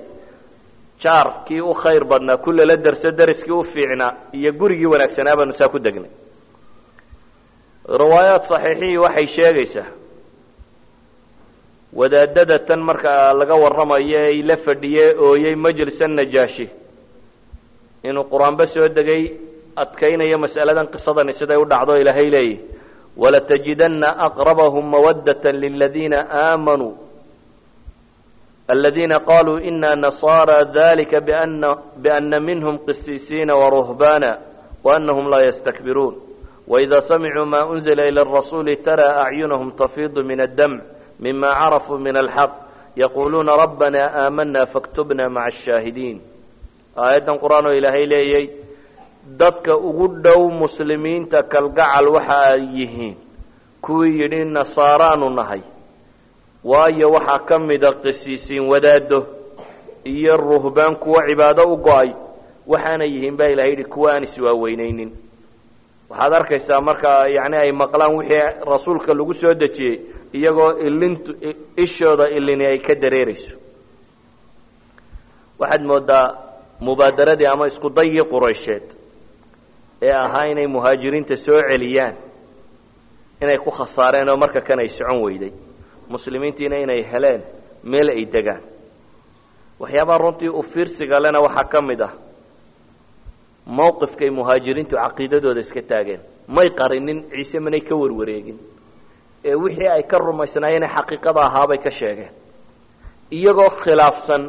jaar kii u khayr badnaa ku lala derso deriskii u fiicnaa iyo gurigii wanaagsanaa baanu saa ku degnay. Riwaayaat saxiixihii waxay sheegaysaa wadaadada tan markaa laga warramayo ay la fadhiyee ooyey majlisan najaashi. Inuu qur'aanba soo degay adkaynayo mas'aladan qisadani siday u dhacdo ilaahay leeyihi walatajidanna aqrabahum mawaddata liladiina aamanuu aladiina qaluu ina nasaara dalika biana minhum qisiisiina waruhbaana waanahum laa yastakbiruun waida samicuu maa unzila ila arasuuli taraa acyunahum tafiidu min addamc mima carafuu min alxaq yaquuluuna rabbana aamanaa faktubna maca ashaahidiin aayaddan qur'aanoo ilaahay leeyay dadka ugu dhow muslimiinta kalgacal waxa ay yihiin kuwii yidhi nasaaraanu nahay waayo waxaa ka mida qisiisiin wadaaddo iyo ruhbaan kuwo cibaado u go'ay waxaanay yihiin baa ilahay yidhi kuwa aan iswaaweynaynin waxaad arkaysaa marka yacni ay maqlaan wixii rasuulka lagu soo dejiyey iyagoo ilintu ishooda ilini ay ka dareerayso. Waxaad moodaa mubaadaradii ama isku dayii quraysheed ee ahaa inay muhaajiriinta soo celiyaan inay ku khasaareen oo marka kan ay socon weyday. Muslimiintiina inay heleen meel ay degaan. Waxyaabaha runtii u fiirsiga lena waxaa ka mid ah mawqifkay muhaajiriintu caqiidadooda iska taageen. May qarinin ciise manay ka warwareegin ee wixii ay ka rumaysnaayeenee xaqiiqada ahaabay ka sheegeen. Iyagoo khilaafsan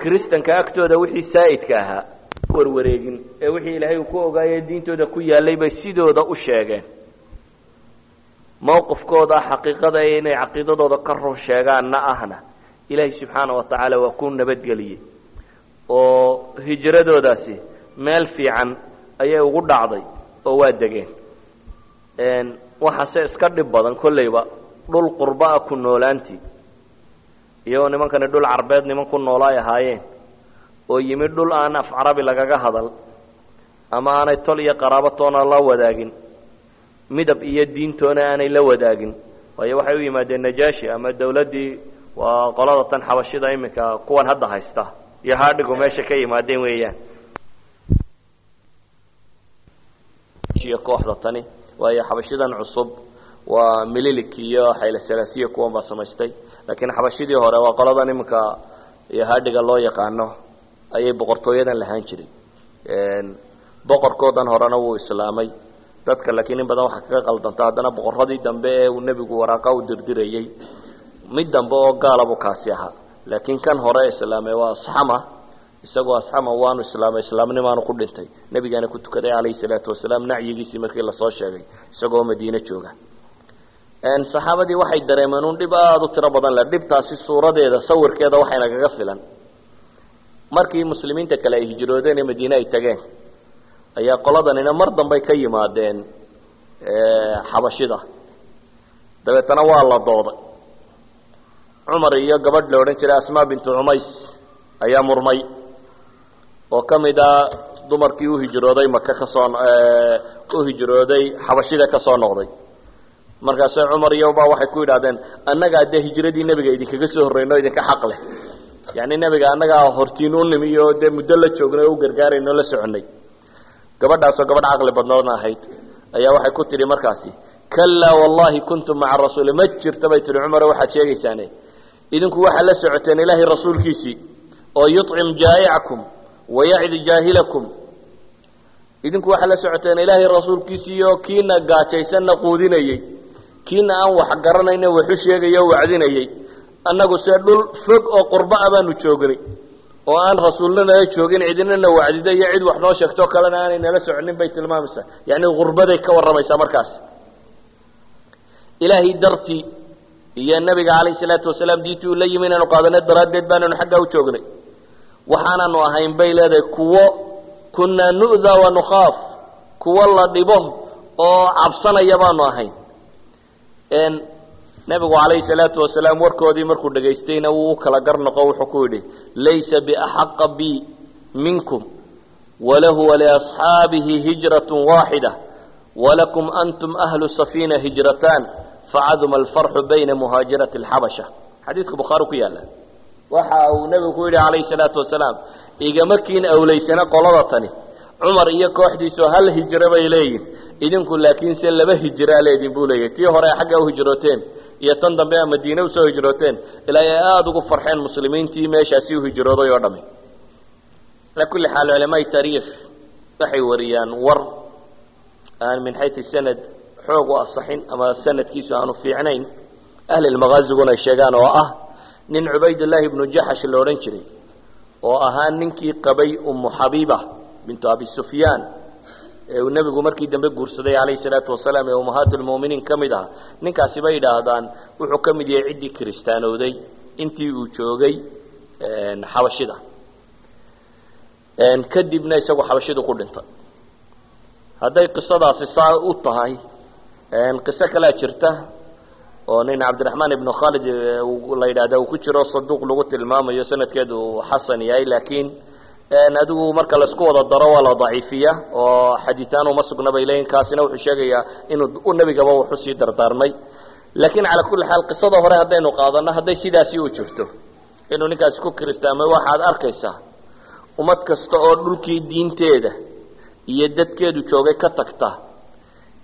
kiristanka agtooda wixii saa'idka ahaa warwareegin ee wixii ilaahay uu ku ogaayee diintooda ku yaallay bay sidooda u sheegeen. Mawqifkooda xaqiiqada ee inay caqiidadooda ka run sheegaanna ahna ilaahay subxaana wa tacaala waa ku nabadgeliyey oo hijradoodaasi meel fiican ayay ugu dhacday oo waa degeen waxaase iska dhib badan kollayba dhul qurba ah ku noolaantii. Iyagoo nimankani dhul carbeed niman ku noola ay ahaayeen oo yimid dhul aan af carabi lagaga hadal ama aanay tol iyo qaraabo toona la wadaagin midab iyo diintoona aanay la wadaagin. Waayo waxay u yimaadeen najaashi ama dawladdii waa qolada tan xabashida iminka kuwan hadda haysta. Iyo haadhigu meesha ka yimaadeen weeyaan. Iyo kooxda tani waayo xabashidan cusub waa mililik iyo xaylasalaasiya kuwan baa samaystay. Laakiin xabashidii hore waa qoladan iminka iyo haadhiga loo yaqaano ayay boqortooyadan lahaan jiray boqorkoodan horena wuu islaamay. Dadka laakiin in badan waxaa kaga qaldanta haddana boqoradii dambe ee uu nebigu waraaqa u dirdirayey mid dambe oo gaalabuu kaasi ahaa. Laakiin kan hore islaamay waa asxama isagoo asxama waanu islaamay islaamnimaanu ku dhintay. Nebigaana ku tukaday calayhi salaatu wasalaam nacyigiisii markii la soo sheegay isagoo madiine jooga. Saxaabadii waxay dareemeen un dhib aada u tiro badan leh dhibtaasi suuradeeda sawirkeeda waxaynagaga filan. Markii muslimiinta kale ay hijroodeen ee madiine ay tageen ayaa qoladanina mar dambey ka yimaadeen xabashida. Dabeetana waa la dooday. Cumar iyo gabadh la odhan jiray asmaa bintu cumays ayaa murmay oo ka mid a dumarkii u hijrooday maka ka soo u hijrooday xabashida ka soo noqday. Markaase cumar iyobaa waxay ku yidhahdeen annagaa dee hijradii nebiga idinkaga soo horreyno idinka xaq leh. Yacni nebiga annagaa hortiin u nimi oo dee muddo la joognay oo u gargaarayno la soconay gabadhaasoo gabadh caqli badnoodna ahayd ayaa waxay ku tidhi markaasi kalaa wallahi kuntum maca rasuuli ma jirta bay tihi cumaro waxaad sheegaysaane. Idinku waxaad la socoteen ilaahay rasuulkiisii oo yucim jaa'icakum wayacdi jaahilakum idinku waxaad la socoteen ilaahay rasuulkiisii oo kiina gaajaysanna quudinayey kiina aan wax garanayna waxu sheegaya o wacdinayey annagu dhul fog oo qurba a baanu joognay oo aan rasuulna nala joogin cidina na wacdida iyo cid wax noo sheegtoo kalena aanay nala soconin bay tilmaamaysaa yacni qurbaday ka warramaysaa markaas ilaahay dartii iyo nabiga calayhi salaatu wasalaam diintii uu la yimi inaanu qaadana daraaddeed baananu xaggaa u joognay waxaanaanu ahayn bay leedahay kuwo kunnaa nu'daa wa nukhaaf kuwo la dhibo oo cabsanaya baanu ahayn. Nebigu calayhi salaatu wasalaam warkoodii markuu dhegaystayna wuu u kala gar noqo wuxuu ku yidhi laysa biaxaqa bi minkum walahu waliasxaabihi hijratun waaxida walakum antum ahlu safiina hijrataan facaduma alfarxu bayna muhaajirati alxabasha. Xadiidka bukhaari ku yaalla waxa uu nebigu ku yidhi calayhi salaatu wasalaam igama kiin awlaysana qolada tani. Cumar iyo kooxdiisu hal hijro bay leeyihiin idinku laakiinse laba hijraa leedin buu leeyahy tii hore xagga u hijrooteen iyo tan dambe a madiine u soo hijrooteen ilaa ay aada ugu farxeen muslimiintii meeshaasi u hijrooday oo dhami. Ala kulli xaal culamaai taariikh waxay wariyaan war aan min xayu sanad xoog u asaxin ama sanadkiisu aanu fiicnayn ahlilmakaaziguna ay sheegaan oo ah nin cubaydullaahi ibnu jaxash la odhan jiray oo ahaa ninkii qabay ummu xabiiba bintu abi sufyaan ee uu nebigu markii dambe guursaday calayhi salaatu wasalaam ee ummahaatulmu'miniin ka mid aha ninkaasi bay yidhaahdaan wuxuu ka mid yahay ciddii kiristaanowday intii uu joogay xabashida. Kadibna isagu xabashidu ku dhintay hadday qisadaasi saa u tahay qiso kalea jirta oo nin cabdiraxmaan ibnu khaalid la yidhahda uu ku jiro saduuq lagu tilmaamayo sanadkeedu xasan yahay laakiin adigu marka la isku wada daro waa la daciifiya oo xadiiaan uma sugna bay leeyiin kaasina wuxuu sheegayaa inuu nebigaba waxu sii dardaarmay. Laakiin calaa kulli xaal qisada hore haddaynu qaadano hadday sidaasi u jirto. Inuu ninkaasi ku kiristaamay waxaad arkaysaa ummad kasta oo dhulkii diinteeda iyo dadkeedu joogay ka tagta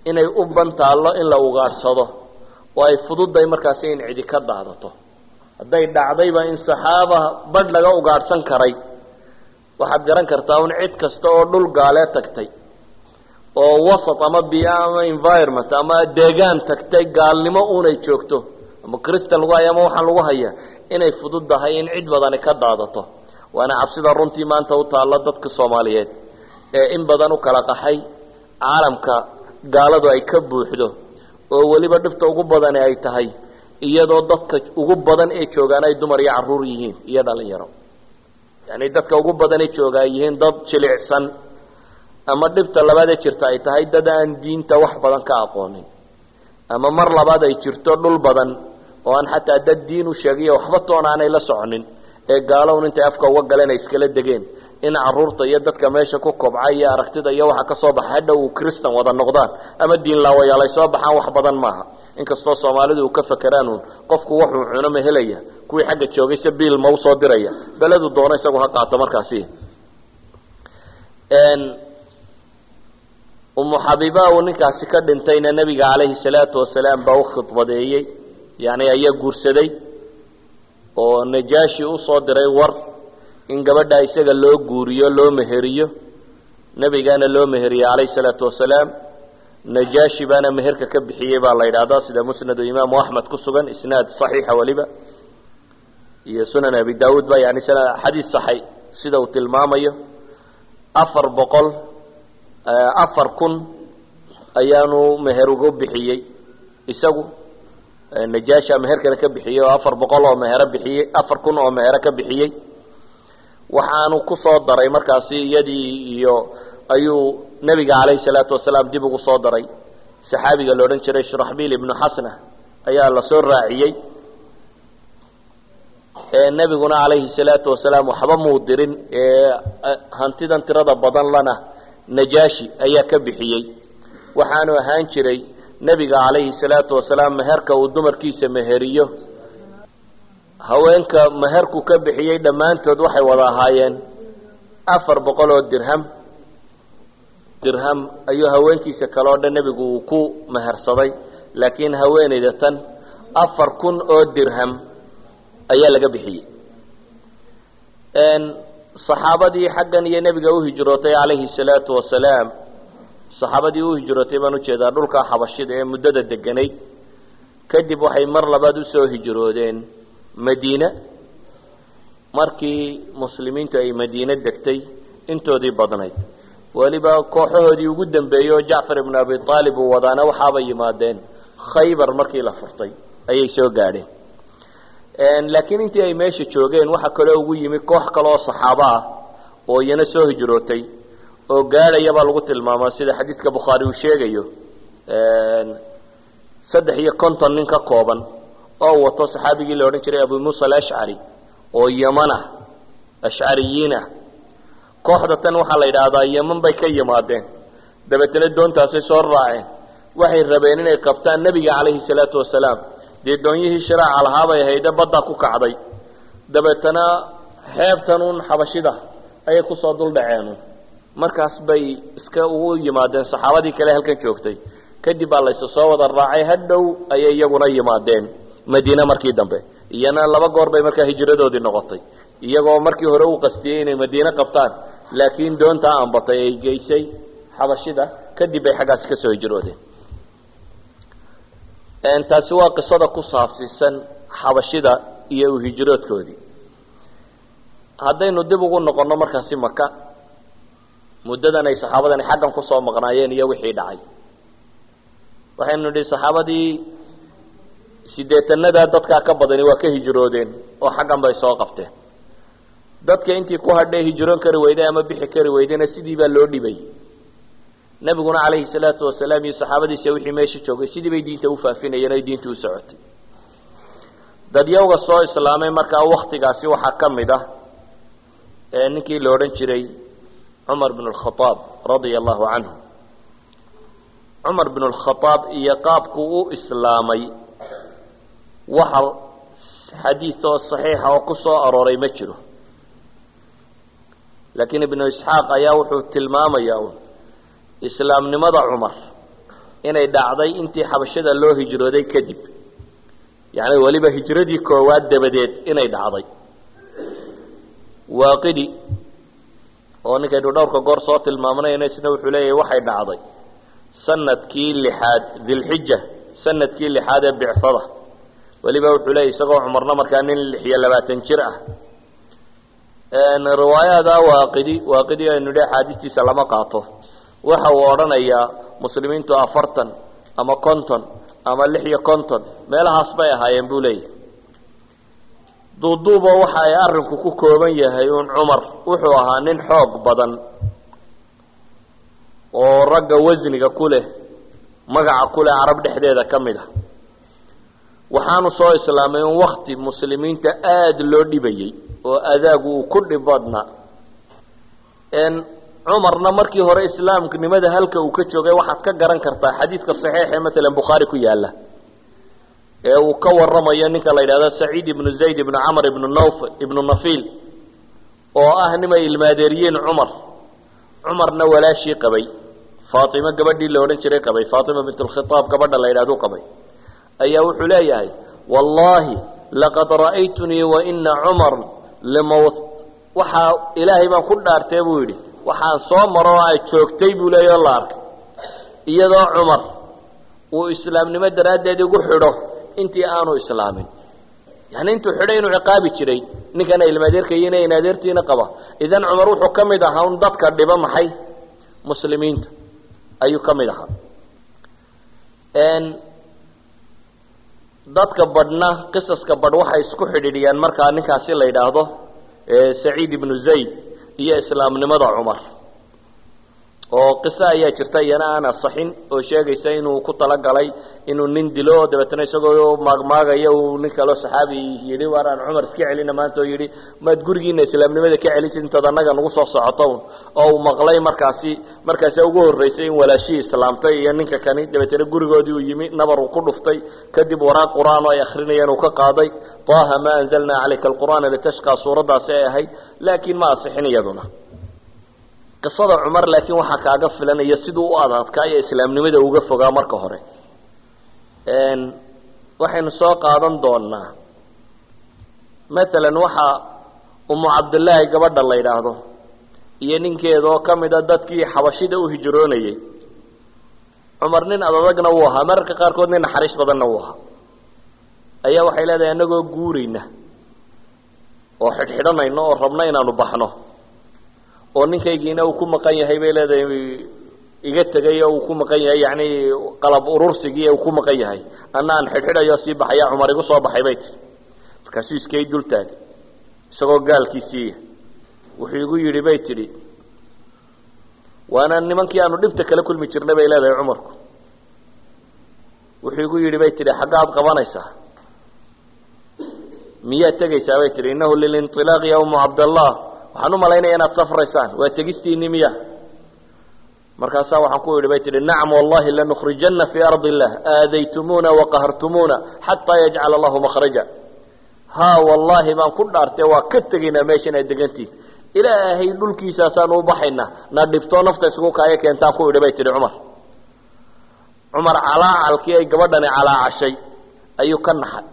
inay u bantaallo in la ugaadhsado oo ay fududay markaasi in cidi ka daadato. Hadday dhacdayba in saxaaba badh laga ugaadhsan karay waxaad garan kartaa un cid kasta oo dhul gaalee tagtay oo wasat ama bia ama environment ama deegaan tagtay gaalnimo unay joogto ama cristan lagu haya ama waxaan lagu haya inay fududdahay in cid badani ka daadato. Waana cabsida runtii maanta u taalla dadka soomaaliyeed ee in badan u kala qaxay caalamka gaaladu ay ka buuxdo oo weliba dhibta ugu badani ay tahay iyadoo dadka ugu badan ee joogaan ay dumar iyo carruur yihiin iyo dhalinyaro yani dadka ugu badanay jooga ay yihiin dad jilicsan ama dhibta labaadee jirta ay tahay dad aan diinta wax badan ka aqoonin ama mar labaad ay jirto dhul badan oo aan xataa dad diin u sheegayo waxba toona aanay la soconin ee gaalown intay afka uga galeen ay iskala degeen in carruurta iyo dadka meesha ku kobca iyo aragtida iyo waxa ka soo baxa hadha uu cristan wada noqdaan ama diin laawayaal ay soo baxaan wax badan maaha. Inkastoo soomaalidu uu ka fakeraanuun qofku wuxuu cuno ma helaya kuwii xagga joogay se biil ma u soo diraya. Beledu doono isagu ha qaato markaasi. Umu xabiiba uu ninkaasi ka dhintayna nebiga calayhi salaatu wasalaam baa u khidbadeeyey yani ayaa guursaday oo najaashi u soo diray war in gabadha isaga loo guuriyo loo meheriyo. Nebigana loo meheriyey calayhi salaatu wasalaam. Najaashi baana meherka ka bixiyey baa la yidhahdaa sida musnadu imaamu axmed ku sugan isnaad saxiixa weliba iyo sunan abi daawuud ba yani xadiid saxay sida uu tilmaamayo. Afar boqol afar kun ayaanu meher uga bixiyey isagu. Najaasha meherkana ka bixiyey oo afar boqol oo mehero bixiyey afar kun oo mehero ka bixiyey waxaanu ku soo daray markaasi iyadii iyo ayuu nebiga calayhi salaatu wasalaam dib ugu soo daray. Saxaabiga la odhan jiray shuraxbiil ibnu xasna ayaa la soo raaciyey. Nebiguna calayhi salaatu wasalaam waxba muu dirin hantidan tirada badan lana najaashi ayaa ka bixiyey. Waxaanu ahaan jiray nebiga calayhi salaatu wasalaam meherka uu dumarkiisa meheriyo haweenka meherku ka bixiyey dhammaantood waxay wada ahaayeen afar boqol oo dirham. Dirham ayuu haweenkiisa kale o dhan nebigu uu ku mehersaday laakiin haweenayda tan afar kun oo dirham ayaa laga bixiyey. Saxaabadii xaggan iyo nebiga u hijrootay calayhi salaatu wasalaam saxaabadii u hijrootay baan u jeedaa dhulka xabashida ee muddada deganayd kadib waxay mar labaad u soo hijroodeen madiine markii muslimiintu ay madiine degtay intoodii badnayd. Weliba kooxahoodii ugu dambeeyey oo jacfar ibnu abi aalib uu wadaana waxaabay yimaadeen khaybar markii la furtay ayay soo gaadheen. Laakiin intii ay meesha joogeen waxaa kaloo ugu yimi koox kale oo saxaabo ah oo iyana soo hijrootay oo gaadhayabaa lagu tilmaamaa sida xadiidka bukhaari uu sheegayo. Saddex iyo konton nin ka kooban oo wato saxaabigii la odhan jiray abu muusa alashcari oo yeman ah ashcariyiin ah kooxda tan waxaa la yidhaahdaa yeman bay ka yimaadeen. Dabeetana doontaasay soo raaceen. Waxay rabeen inay qabtaan nebiga calayhi salaatu wasalaam. Dee doonyihii shiraaca lahaabay ahayde baddaa ku kacday. Dabeetana xeebtan uun xabashida ayay ku soo duldhaceen markaas bay iska ugu yimaadeen saxaabadii kale halkan joogtay. Kadib baa layse soo wada raacay hadhow ayay iyaguna yimaadeen madiine markii dambe. Iyana laba goor bay markaa hijradoodii noqotay. Iyagoo markii hore u qastiyey inay madiine qabtaan laakiin doontaa ambatay ay geysay xabashida kadib bay xaggaasi ka soo hijroodeen. Taasi waa qisada ku saabsiisan xabashida iyo u hijroodkoodii. Haddaynu dib ugu noqonno markaasi maka muddadan ay saxaabadani xaggan ku soo maqnaayeen iyo wixii dhacay. Waxaynu nidhi saxaabadii sideetanadaa dadkaa ka badani waa ka hijroodeen oo xaggan bay soo qabteen. Dadka intii ku hadhay hijroon kari weyday ama bixi kari weydayna sidii baa loo dhibay. Nebiguna calayhi salaatu wasalaam iyo saxaabadiisa wixii meesha joogay sidii bay diinta u faafinayeen oy diinta u socotay. Dadyawga soo islaamay markaa waktigaasi waxaa ka mid ah ninkii la odhan jiray cumar bn اlkhaaab radia allahu canhu cumar bn اlkhaaab iyo qaabku u islaamay waxa xadiid saxiixa oo ku soo arooray ma jiro. Laakiin ibnu isxaaq ayaa wuxuu tilmaamaya un islaamnimada cumar inay dhacday intii xabashada loo hijrooday kadib. Yacni weliba hijradii koowaad dabadeed inay dhacday. Waaqidi oo ninkaynu dhowrka goor soo tilmaamnayna wuxuu leeyahay waxay dhacday sannadkii lixaad dilxija sannadkii lixaad ee bicada weliba wuxuu leeyahy isagoo cumarna markaa nin lix iyo labaatan jir ah. Riwaayada waaqidi waaqidi aynu idhi axaadiistiisa lama qaato. Waxa uu odhanayaa muslimiintu afartan ama konton ama lix iyo konton meelahaas bay ahaayeen buu leeyahy duuduuba waxa ay arrinku ku kooban yahay uun cumar wuxuu ahaa nin xoog badan oo ragga wasniga ku leh magaca ku leh carab dhexdeeda ka mid a waxaanu soo islaamay in wakti muslimiinta aada loo dhibayey oo adaagu uu ku dhib badnaa cumarna markii hore islaamnimada halka uu ka joogay waxaad ka garan kartaa xadiidka saxiix ee maalan bukhaari ku yaalla ee uu ka waramayo ninka la yidhahdo saciid ibnu zayd ibnu camr ibnu nawf ibnu nafiil oo ah nimay ilmaadeeriyeen cumar. Cumarna walaashii qabay. Faatima gabadhii la odhan jiray qabay. Faatima bint lkhitaab gabadha la yidhahdu qabay ayaa wuxuu leeyahay wallahi laqad ra'aytunii waina cumar lama waxaa ilaahay baan ku dhaartee buu yidhi waxaan soo maro oo ay joogtay buu leeya o la arkay. Iyadoo cumar uu islaamnimo daraaddeed igu xidho intii aanu islaamin. Yani intuu xidhay inuu ciqaabi jiray ninkana ilmaadeerkayina inadeertiina qaba. Idan cumar wuxuu ka mid ahaa un dadka dhiba maxay? Muslimiinta. Ayuu ka mid ahaa dadka badhna qisaska badh waxay isku xidhiidhiyaan markaa ninkaasi la yidhaahdo saciid ibnu zayd iyo islaamnimada cumar oo qiso ayaa jirta iyana aan asaxin oo sheegaysa inuu ku talagalay inuu nin dilo dabeetana isagoo maagmaagaya uu nin kaloo saxaabi yidhi waar aan cumar iska celina maanta oo yidhi maad gurigiina islaamnimada ka celisid intaad annaga nagu soo socoto oo uu maqlay markaasi markaasa ugu horraysay in walaashihii islaamtay iyo ninka kani dabeetana gurigoodii uu yimi nabar uu ku dhuftay kadib waraaq qur'aan oo ay akrinayeen uu ka qaaday taaha maa anzalnaa calayka alqur'aana litashqaa suuraddaasi ay ahayd laakiin ma asixin iyaduna qisada cumar laakiin waxaa kaaga filanaya siduu u adadkaa iyo islaamnimada uga fogaa marka hore. Waxaynu soo qaadan doonaa maalan waxaa umu cabdillaahi gabadha la yidhaahdo iyo ninkeeda oo ka mid a dadkii xabashida u hijroonayay. Cumar nin adadagna wuu ahaa mararka qaarkood nin naxariis badanna wuu ahaa. Ayaa waxay leedahay annagoo guurayna oo xidhxidhanayno oo rabno inaanu baxno oo ninkaygiina uu ku maqan yahay bay leedahay iga tegay oo uu ku maqan yahay yani qalab urursigii uu ku maqan yahay. Anna aan xidhxidhayo sii baxaya cumar igu soo baxay bay tii markaasuu iskay dul taagay isagoo gaalkiisiiya wuxuu igu yidhi bay tidhi waana nimankii aanu dhibta kala kulmi jirnay bay leedahay cumarku. Wuxuu igu yidhi bay tidhi xaggaad qabanaysaa. Miyaad tegaysaa? bay tihi innahu lilinطilaaqi ya umu cabdallah waxaan u malaynaya inaad safraysaan. Waa tegistiini miya. Markaasaa waxaan ku idhi bay tihi nacam wallahi lanukhrijana fii ardi illah aadaytumuuna waqahartumuuna xataa yajcala allahu makhraja. Ha wallaahi baan ku dhaartee waa ka tegaynaa meeshan aad degantihin ilaahay dhulkiisaasaanu u na dhibtoo nafta isugu kaaya keentaan ku idhi bay tihi cumar. Cumar calaacalkii ay gabadhani calaacashay ayuu ka naxay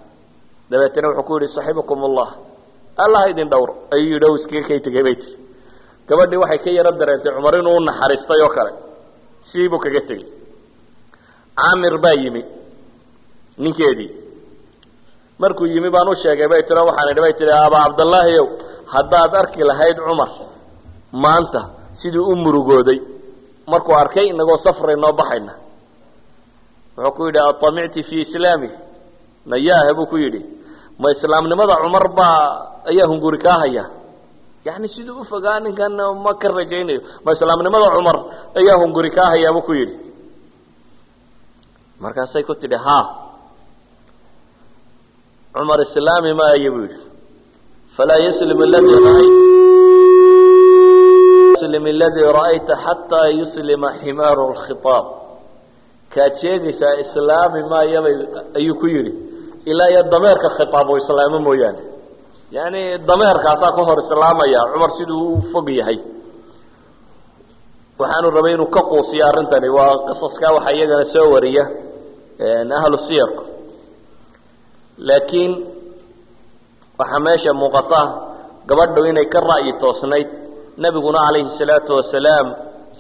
dabeetana wuxuu ku yidhi saxibukum allah allah idin dhowr. Ayuu yidhi iskaga kay tegay bay tiri gabadhii waxay ka yaro dareentay cumar inuu u naxariistay oo kale. Sidiibuu kaga tegey. Caamir baa yimi ninkeedii. Markuu yimi baan u sheegay bay tiro waxaan idhi bay tihi abaa cabdallaahi ow haddaad arki lahayd cumar maanta siduu u murugooday. Markuu arkay inagoo safraynoo baxayna. Wuxuu ku yidhi atamicti fii islaami nayaahe buu ku yidhi ma islaamnimada cumar baa ayaa hunguri kaa haya. Yani siduu ufogaa ninkan ma ka rajaynayo. Ma islaamnimada cumar ayaa hunguri kaa hayaa buu ku yidhi. Markaasay ku tidhi ha cumar islaami maayo buu yidhi. Falaa yuslim ladii raayt. Yuslim aladii ra'ayta xataa yuslima ximaaru lkhitaab kaad sheegaysaa islaami maayabay ayuu ku yidhi ilaa iyo dameerka khitaab islaamo mooyaane. Yani dameerkaasaa ka hor islaamaya cumar siduu u fog yahay. Waxaanu rabay inuu ka quusiyo arrintani waa qisaska waxaa iyagana soo wariya ahlu siyarku laakiin waxaa meesha muuqata gabadhu inay ka ra'yi toosnayd. Nebiguna calayhi salaatu wasalaam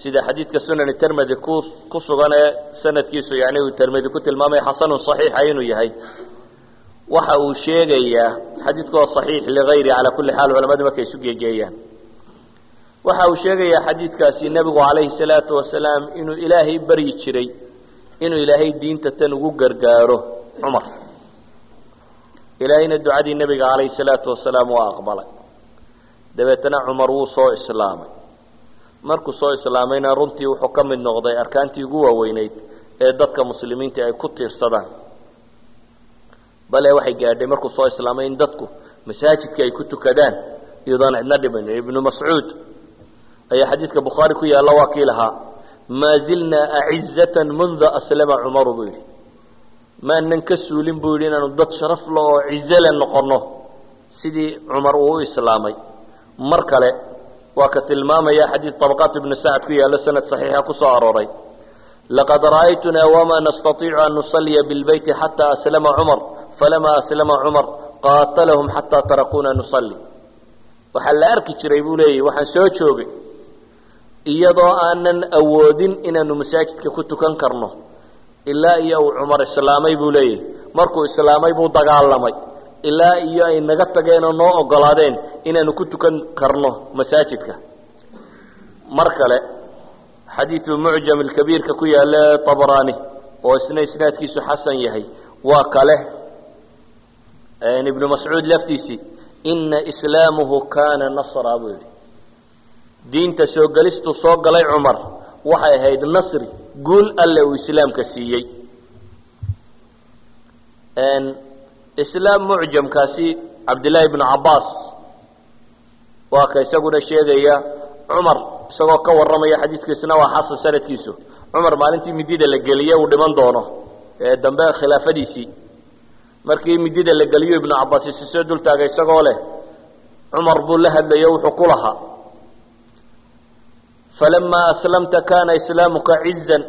sida xadiidka sunani termedi ku ku sugan ee sanadkiisu yani uu termedi ku tilmaamay xasanun saxiixa inuu yahay waxa uu sheegayaa xadiidku waa saxiix ligayri calaa kulli xaal culamadu markay isu geegeeyaan. Waxa uu sheegayaa xadiidkaasi nebigu calayhi salaatu wasalaam inuu ilaahay baryi jiray inuu ilaahay diinta tan ugu gargaaro cumar. Ilaahayna ducadii nebiga calayhi salaatu wasalaam waa aqbalay. Dabeetana cumar wuu soo islaamay. Markuu soo islaamayna runtii wuxuu ka mid noqday arkaantii ugu waaweyneyd ee dadka muslimiinta ay ku tiirsadaan bale waxay gaadhay markuu soo islaamay in dadku masaajidka ay ku tukadaan iyadoon cidna dhiman ibnu mascuud ayaa xadiidka bukhaari ku yaalla waa kii lahaa maa zilnaa acizatan munda aslama cumaru buu yidhi. Maanan ka suulin buu yidhi inaanu dad sharaf le oo cizole noqonno. Sidii cumar uu u islaamay. Mar kale waa ka tilmaamaya xadiid طabqaat ibnu sacad ku yaallo sanad saxiixa ku soo arooray. Laqad ra'aytunaa wamaa nastaiicu an nusaliya bilbeyti xataa aslama cumar falamaa aslama cumar qaatalahum xataa tarakuuna nusalli waxaa la arki jiray buu leeyahy waxaan soo joogay iyadoo aanan awoodin inaanu masaajidka ku tukan karno ilaa iyo uu cumar islaamay buu leeyahy markuu islaamay buu dagaalamay ilaa iyo ay naga tageen oo noo ogolaadeen inaanu ku tukan karno masaajidka mar kale xadiidu mucjam alkabiirka ku yaalla abraani oo isna isnaadkiisu xasan yahay waa kale ibnu mascuud laftiisii ina islaamuhu kaana nasra buu yidhi. Diinta soo gelistuu soo galay cumar waxay ahayd nasri guul alle uu islaamka siiyey. Islaam mucjamkaasi cabdillaahi ibnu cabbaas waa ka isaguna sheegaya cumar isagoo ka warramaya xadiidkiisna waa xasan sanadkiisu. Cumar maalintii midida la geliye uu dhiman doono. Ee dambe khilaafadiisii markii midida la geliyo ibnu cabbaas isi soo dultaagay isagoo leh cumar buu la hadlayo wuxuu ku lahaa falama aslamta kana islaamuka cizan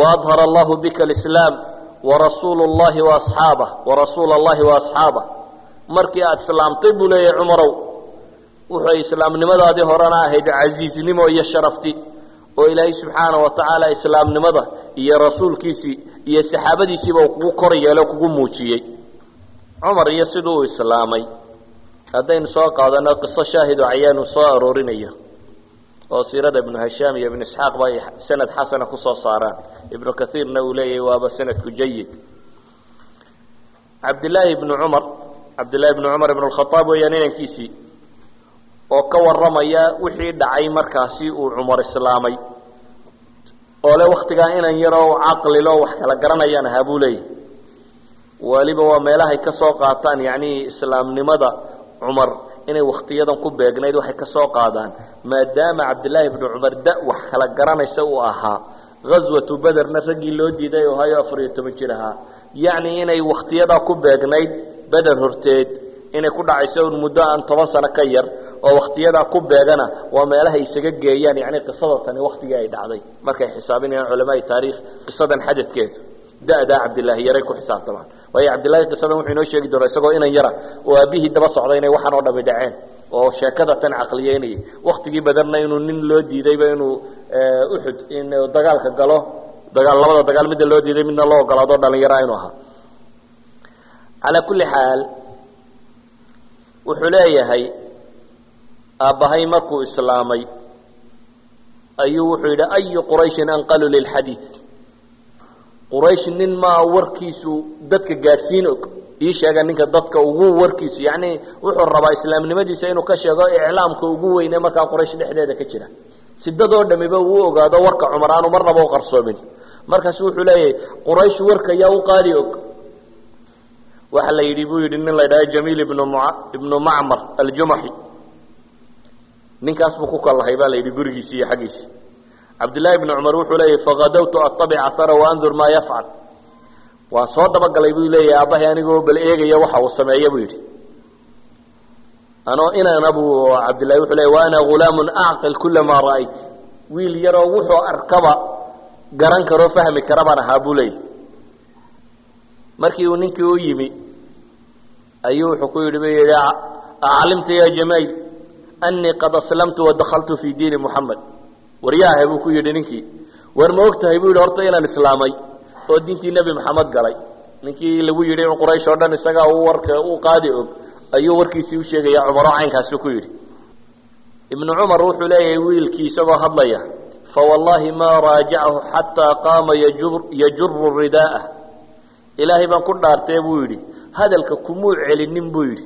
waadhara allahu bika alislaam warasuulu llahi waasxaabah warasuula allahi waasxaabah markii aada islaamtay buu leeyahay cumarow wuxuay islaamnimadaadii horena ahayd casiiznimo iyo sharafti oo ilaahay subxaana wa tacaala islaamnimada iyo rasuulkiisii iyo saxaabadiisiiba uu kugu kor yeelo kugu muujiyey cumar iyo siduu islaamay. Haddaynu soo qaadano qiso shaahido cayaanu soo aroorinayo oo siirada ibnu hashaam iyo ibnu isxaaq ba ay sanad xasana ku soo saaraan. Ibnu kaiirna uu leeyahay waaba sanadku jayid. Cabdillaahi ibnu cumar cabdillahi ibnu cumar ibnu lkhaaab weeyaan inankiisii oo ka warramaya wixii dhacay markaasi uu cumar islaamay. Oo le waktigaa inan yaroo caqlilo wax kala garanayaan ahaa buu leeyahy waliba waa meelahay ka soo qaataan yacni islaamnimada cumar inay waktiyadan ku beegnayd waxay ka qaadaan. Maadaama cabdillaahi ibnu cumar da wax kala garanaysa uu ahaa ghaswatu bederna raggii loo diiday oo hayo afar iyo toban jir ahaa. Yacni inay wakhtiyadaa ku beegnayd beder horteed inay ku dhacayso un muddo aan toban sano ka yar oo wakhtiyadaa ku beegana waa meelahay isaga geeyaan yacni qisada tani waktigii ay dhacday. Markay xisaabinayaan culamaai taariikh qisadan xadadkeedu da-daa cabdillaahi yaray ku xisaabtamaan waayo cabdillahi qisadan wuxuu inoo sheegi doonaa isagoo inan yara oo aabihii daba socday inay waxaan oo dhami dhaceen oo sheekada tan caqliyeynayay. Waktigii badarna inuu nin loo diidayba inuu uxud in dagaalka galo dagaal labada dagaal midda loo diiday midna loo ogolaado dhalinyara inuu ahaa. Calaa kulli xaal wuxuu leeyahay aabbahay markuu islaamay ayuu wuxuu yidhi ayu qurayshin anqalu lilxadiid quraysh nin maa warkiisu dadka gaadhsiin og ii sheega ninka dadka ugu warkiisu yacni wuxuu rabaa islaamnimadiisa inuu ka sheego iclaamka ugu weyne markaa quraysh dhexdeeda ka jira. Si dadoo dhamiba uu ogaado warka cumar aanu marnaba u qarsoomin markaasu wuxuu leeyahay quraysh warka yaa u qaadi og. Waxa la yidhi buu yidhi nin la ydhaha jamiil ibnu m ibnu macmar aljumaxi ninkaas buu ku kallahay baa la yidhi gurigiisi iyo xaggiisi cabdillaahi ibnu cumar wuxuu leeyahy fakadawtu attabic ahara waandur maa yafcal waan soo dabagalay buu leeyahay aabbahay anigoo bal eegaya waxa uu sameeya buu yidhi anoo inana buu cabdillahi wuxuu leeyahy wa ghulaamun acqil kula maa ra'ayt wiil yaroo wuxuu arkaba garan karoo fahmi kara ahaa buu leeyahy markii uu ninkii u yimi ayuu wuxuu ku yidhi bu yidhi aclimta ya jamail anii qad aslamtu wadakaltu fi diini muxamed waryaahe buu ku yidhi ninkii. War ma og tahay buu yidhi horta inaan islaamay oo diintii nebi maxamed galay. Ninkii lagu yidhi in quraysh oo dhan isagaa uu warka u qaadi og ayuu warkiisii u sheegaya cumaro caynkaasu ku yidhi. Ibnu cumar wuxuu leeyahay wiilkii isagoo hadlaya fawallahi maa raajacahu xataa qaama yajuru ridaa'ah ilaahay baan ku dhaartee buu yidhi hadalka kumuu celinin buu yidhi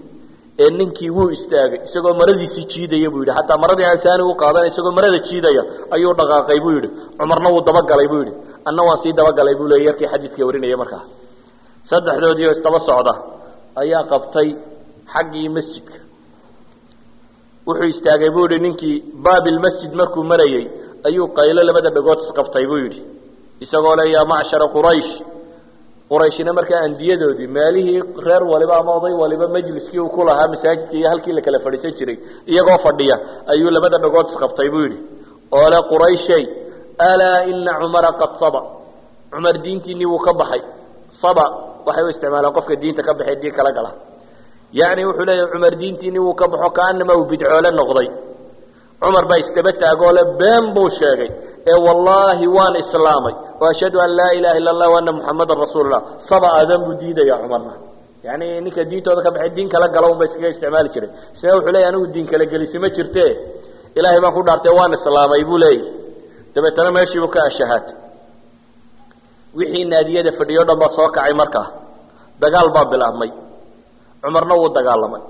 ee ninkii wuu istaagay isagoo maradiisii jiidaya buu yidhi. Xataa maradii aansaani u qaadan isagoo marada jiidaya ayuu dhaqaaqay buu yidhi. Cumarna wuu dabagalay buu yidhi. Anna waan sii dabagalay buu leey yarkii xadiidka warinaya markaa. Saddexdoodii oo isdaba socda ayaa qabtay xaggii masjidka. Wuxuu istaagay buu yidhi ninkii baabilmasjid markuu marayey ayuu qaylo labada dhagood isqabtay buu yidhi. Isagoo le macshara quraysh qurayshina markaa andiyadoodii meelihii reer waliba ama oday waliba majliskii uu ku lahaa masaajidka iyo halkii la kala fadhiisan jiray iyagoo fadhiya ayuu labada dhagood isqabtay buu yidhi. Oo le qurayshey alaa ina cumara qad saba. Cumar diintiinii wuu ka baxay. Saba waxay u isticmaalaan qofka diinta ka baxay diin kala gala. Yacni wuxuu leeyahay cumar diintiinii wuu ka baxo kaanama uu bidcoole noqday. Cumar baa isdaba taagoo le been buu sheegay ee wallaahi waan islaamay. Oo ashhadu an laa ilaha illa allah ana muxamadan rasuulullah. Saba aadan buu diidaya cumarna yani ninka diintooda ka baxay diin kala gala unba iskaga isticmaali jiray. Isna wuxuu leeya anigu diin kala gelisi ma jirte. Ilaahay baan ku dhaartay waan islaamay buu leeyahy dabeetana meeshiibuu ka ashahaatay wixii naadiyada fadhiyo dhan baa soo kacay markaa. Dagaal baa bilaabmay. Cumarna wuu dagaalamay.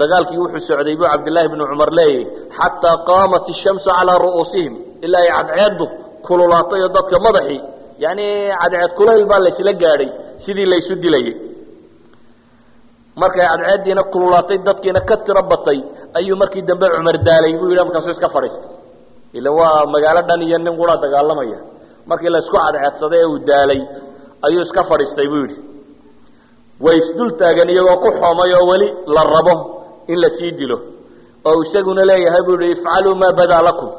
Dagaalkii wuxuu socday buu cabdillaahi bnu cumar leeyahy xataa qaamat ishamsu calaa ru'uusihim ilaa ay cadceeddu kululaatay oo dadka madaxii yani cadceed kulayl baa laysla gaadhay sidii laysu dilayay. Markay cadceeddiina kululaatay dadkiina ka tiro batay ayuu markii dambe cumar daalay buu yidhi markaasuu iska fadhiistay ila waa magaalo dhan iyo nin qura dagaalamaya. Markii laysku cadceedsaday ee uu daalay ayuu iska fadhiistay buu yidhi. Way isdul taagan iyagoo ku xoomay oo weli la rabo in la dilo oo isaguna leeyahay buu yihi ifcaluu maa badaa lakum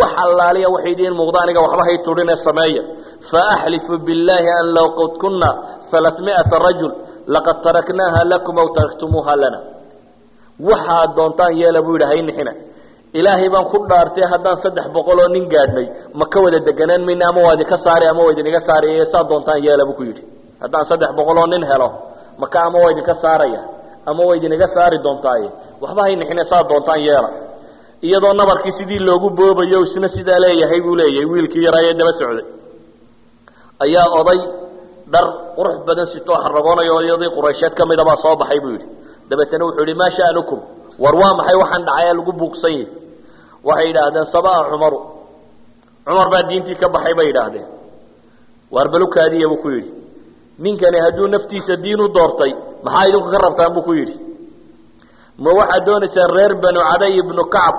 wax allaaliya waxay idiin muuqda aniga waxba hay tudhine sameeya. Faaxlifu billaahi an low qad kunna alaamiata rajul laqad taraknaaha lakum aw taraktumuuha lana. Waxaad doontaan yeela buu yidhi haynixina ilaahay baan ku dhaartay haddaan saddex boqol oo nin gaadhnay. Ma ka wada deganaan mayna ama waa idinka saari ama waa idiniga saari saa doontaan yeela buu ku yidhi. Haddaan saddex boqol oo nin helo maka ama waa idinka saaraya ama waa idinaga saari doontaaye. Waxba haynixine saa doontaan yeela iyadoo nabarkii sidii loogu boobayo isna sidaa leeyahay buu leeyahay wiilkii yaraayee daba socday. Ayaa oday dhar qurux badan sitoo xaragoonayo iyadii quraysheed ka midabaa soo baxay buu yidhi. Dabeetana wuxuu yihi maa sha'nukum war waa maxay? Waxaan dhacay ee lagu buuqsan yahi waxay yidhaahdeen sabaa cumaru. Cumar baa diintii ka baxay bay yidhaahdeen. Waar balukaadiya buu ku yidhi. Ninkani hadduu naftiisa diin u doortay maxaa idinku ka rabtaan buu ku yidhi. Ma waxaad doonaysaan reer banu caday ibnu kacab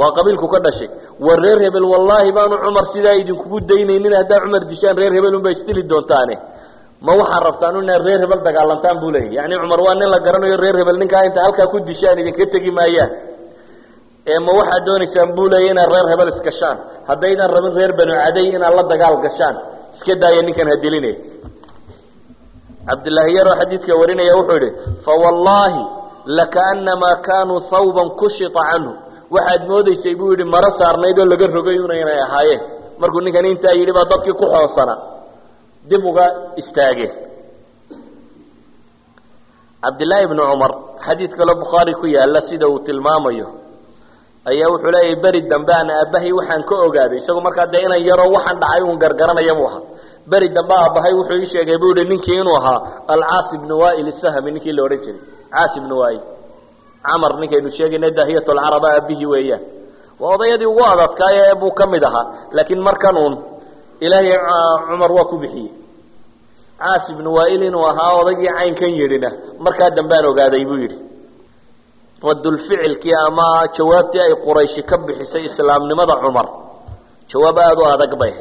waa qabiilku ka dhashay. War reer hebel wallaahi baanu cumar sidaa idinkugu daynaynin haddaa cumar dishaan reer hebel unbaa isdili doontaane. Ma waxaad rabtaan inaad reer hebel dagaalantaan buu leeyahy yani cumar waa nin la garanayo reer hebel ninkaa inta halkaa ku dishaan idinka tegi maayaan. Ee ma waxaad doonaysaan buu leeya inaad reer hebel isgashaan haddaydan rabin reer banu caday inaad la dagaal gashaan iska daaya ninkan ha diline cabdillaahi yaroo xadiidka warinaya wuxuu yidhi fawallaahi lakaanamaa kaanuu hawban kushita canhu waxaad moodaysay buu yidhi maro saarnayd oo laga rogay una inay ahaayeen. Markuu ninkan intaa yidhi baa dadkii ku xoosana dib uga istaageen cabdillaahi bnu cumar xadiid kaloo bukhaari ku yaalla sida uu tilmaamayo ayaa wuxuu leeyahy beri dambe aan aabbahay waxaan ka ogaaday isagoo markaa dee inan yaroo waxaan dhacay uun gargaranaya buu ahaa. Beri dambe aabbahay wuxuu ii sheegay buu yihi ninkii inuu ahaa alcaas ibnu wail isahmi ninkii la odhan jiray. Caas ibnu wail camar ninkaynu sheegayna daahiyat lcaraba aabihii weeyaan waa odayadii ugu adadkaaye buu ka mid ahaa. Laakiin markan uun ilaahay cumar waa ku bixiyey. Caas ibnu wail inuu ahaa odaygii caynkan yidhina markaa dambaan ogaaday buu yidhi. Radulficilkii ama jawaabtii ay qurayshi ka bixisay islaamnimada cumar jawaab aada u adag bay.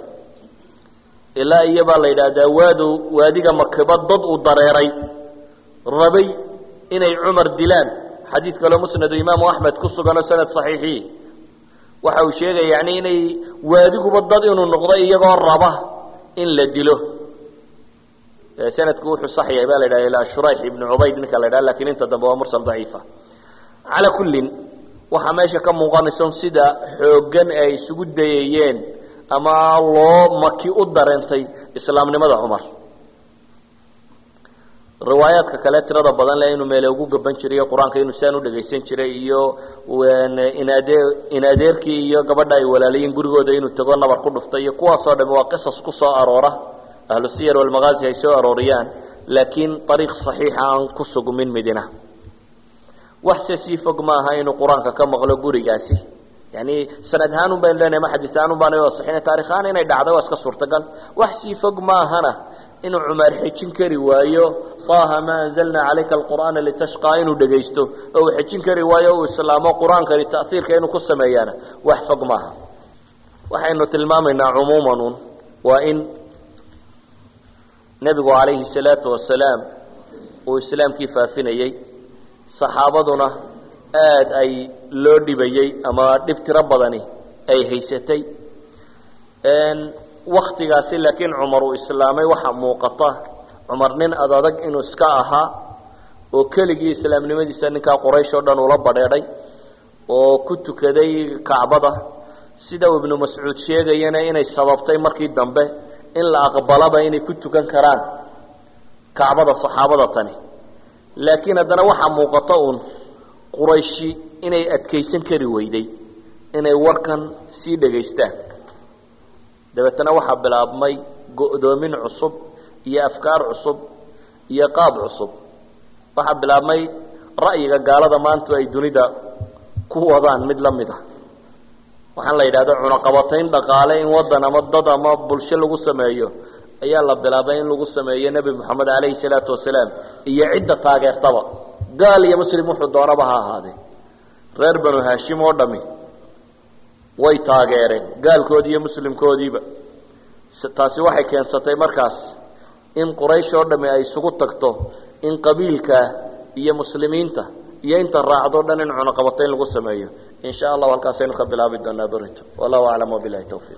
Ilaa iyo baa la yidhaahdaa waadu waadiga makiba dad uu dareeray rabay inay cumar dilaan xadiid kaloo musnadu imaamu axmed ku suganoo sanad saxiixii waxa uu sheegaya yani inay waadiguba dad inuu noqdo iyagoo raba in la dilo. Sanadku wuxuu sax yahay ba la yidhaha ilaa shurayx ibnu cubayd ninka la yidhaha laakiin inta dambe waa mursal daciifa. Calaa kullin waxaa meesha ka muuqanayso sida xooggan ay isugu dayayeen ama loo maki u dareentay islaamnimada cumar riwaayaadka kale tirada badan le inuu meele ugu gaban jiray qur'aanka inuu saan u dhagaysan jiray iyo inaade inadeerkii iyo gabadha ay walaalayiin gurigooda inuu tago nabar ku dhuftay iyo kuwaasoo dhami waa qisas ku soo aroora. Ahlu siyar walmagaazi ay soo arooriyaan laakiin ariiq saxiixa aan ku sugmin midina waxse sii fog maaha inuu qur'aanka ka maqlo gurigaasi. Yani sanad ahaan un leenahay ma ahaan un baana asixina taarikh ahaan inay dhacday waa iska suurtagal. Wax sii fog maahana inuu cumaar xejin kari waayo طaaha maa anzalnaa calayka alqur'aana litashqaa inuu dhegaysto oo uu xejin kari waayo uu islaamo qur'aankani ta'hiirka inuu ku sameeyaana. Wax fog maaha. Waxaynu tilmaamaynaa cumuuman un. Waa in nebigu calayhi salaatu wasalaam uu islaamkii faafinayey saxaabaduna aad ay loo dhibayey ama dhib tiro badani ay haysatay. Waktigaasi laakiin cumar uu islaamay waxaa muuqata cumar nin adadag inuu iska ahaa oo keligii islaamnimadiisa ninkaa quraysh oo dhan ula badheedhay oo ku tukaday kacbada sida uu ibnu mascuud sheegayana inay sababtay markii dambe in la aqbalaba inay ku tukan karaan kacbada saxaabada tani. Laakiin haddana waxaa muuqata uun qurayshi inay adkaysan kari weyday inay warkan sii dhegaystaan. Dabeetana waxaa bilaabmay go'doomin cusub iyo afkaar cusub iyo qaab cusub. Waxaa bilaabmay ra'yiga gaalada maanta ay dunida ku wadaan mid la mid ah. Waxaan la yidhahda cunaqabatayn dhaqaale in waddan ama dad ama bulsho lagu sameeyo ayaa la bilaabay in lagu sameeyo nebi moxamed calayhi salaatu wasalaam iyo cidda taageertaba. Gaal iyo muslim wuxuu doonaba ha ahaadee reer banu haashim oo dhami way taageereen. Gaalkoodii iyo muslimkoodiiba. Taasi waxay keensatay markaas in quraysh oo dhami ay isugu tagto in qabiilka iyo muslimiinta iyo inta raacdo dhan in cunaqabatayn lagu sameeyo. In sha allahu halkaasaynu ka bilaabi doonaa berito wallahu aclam wabilahi tawfiiq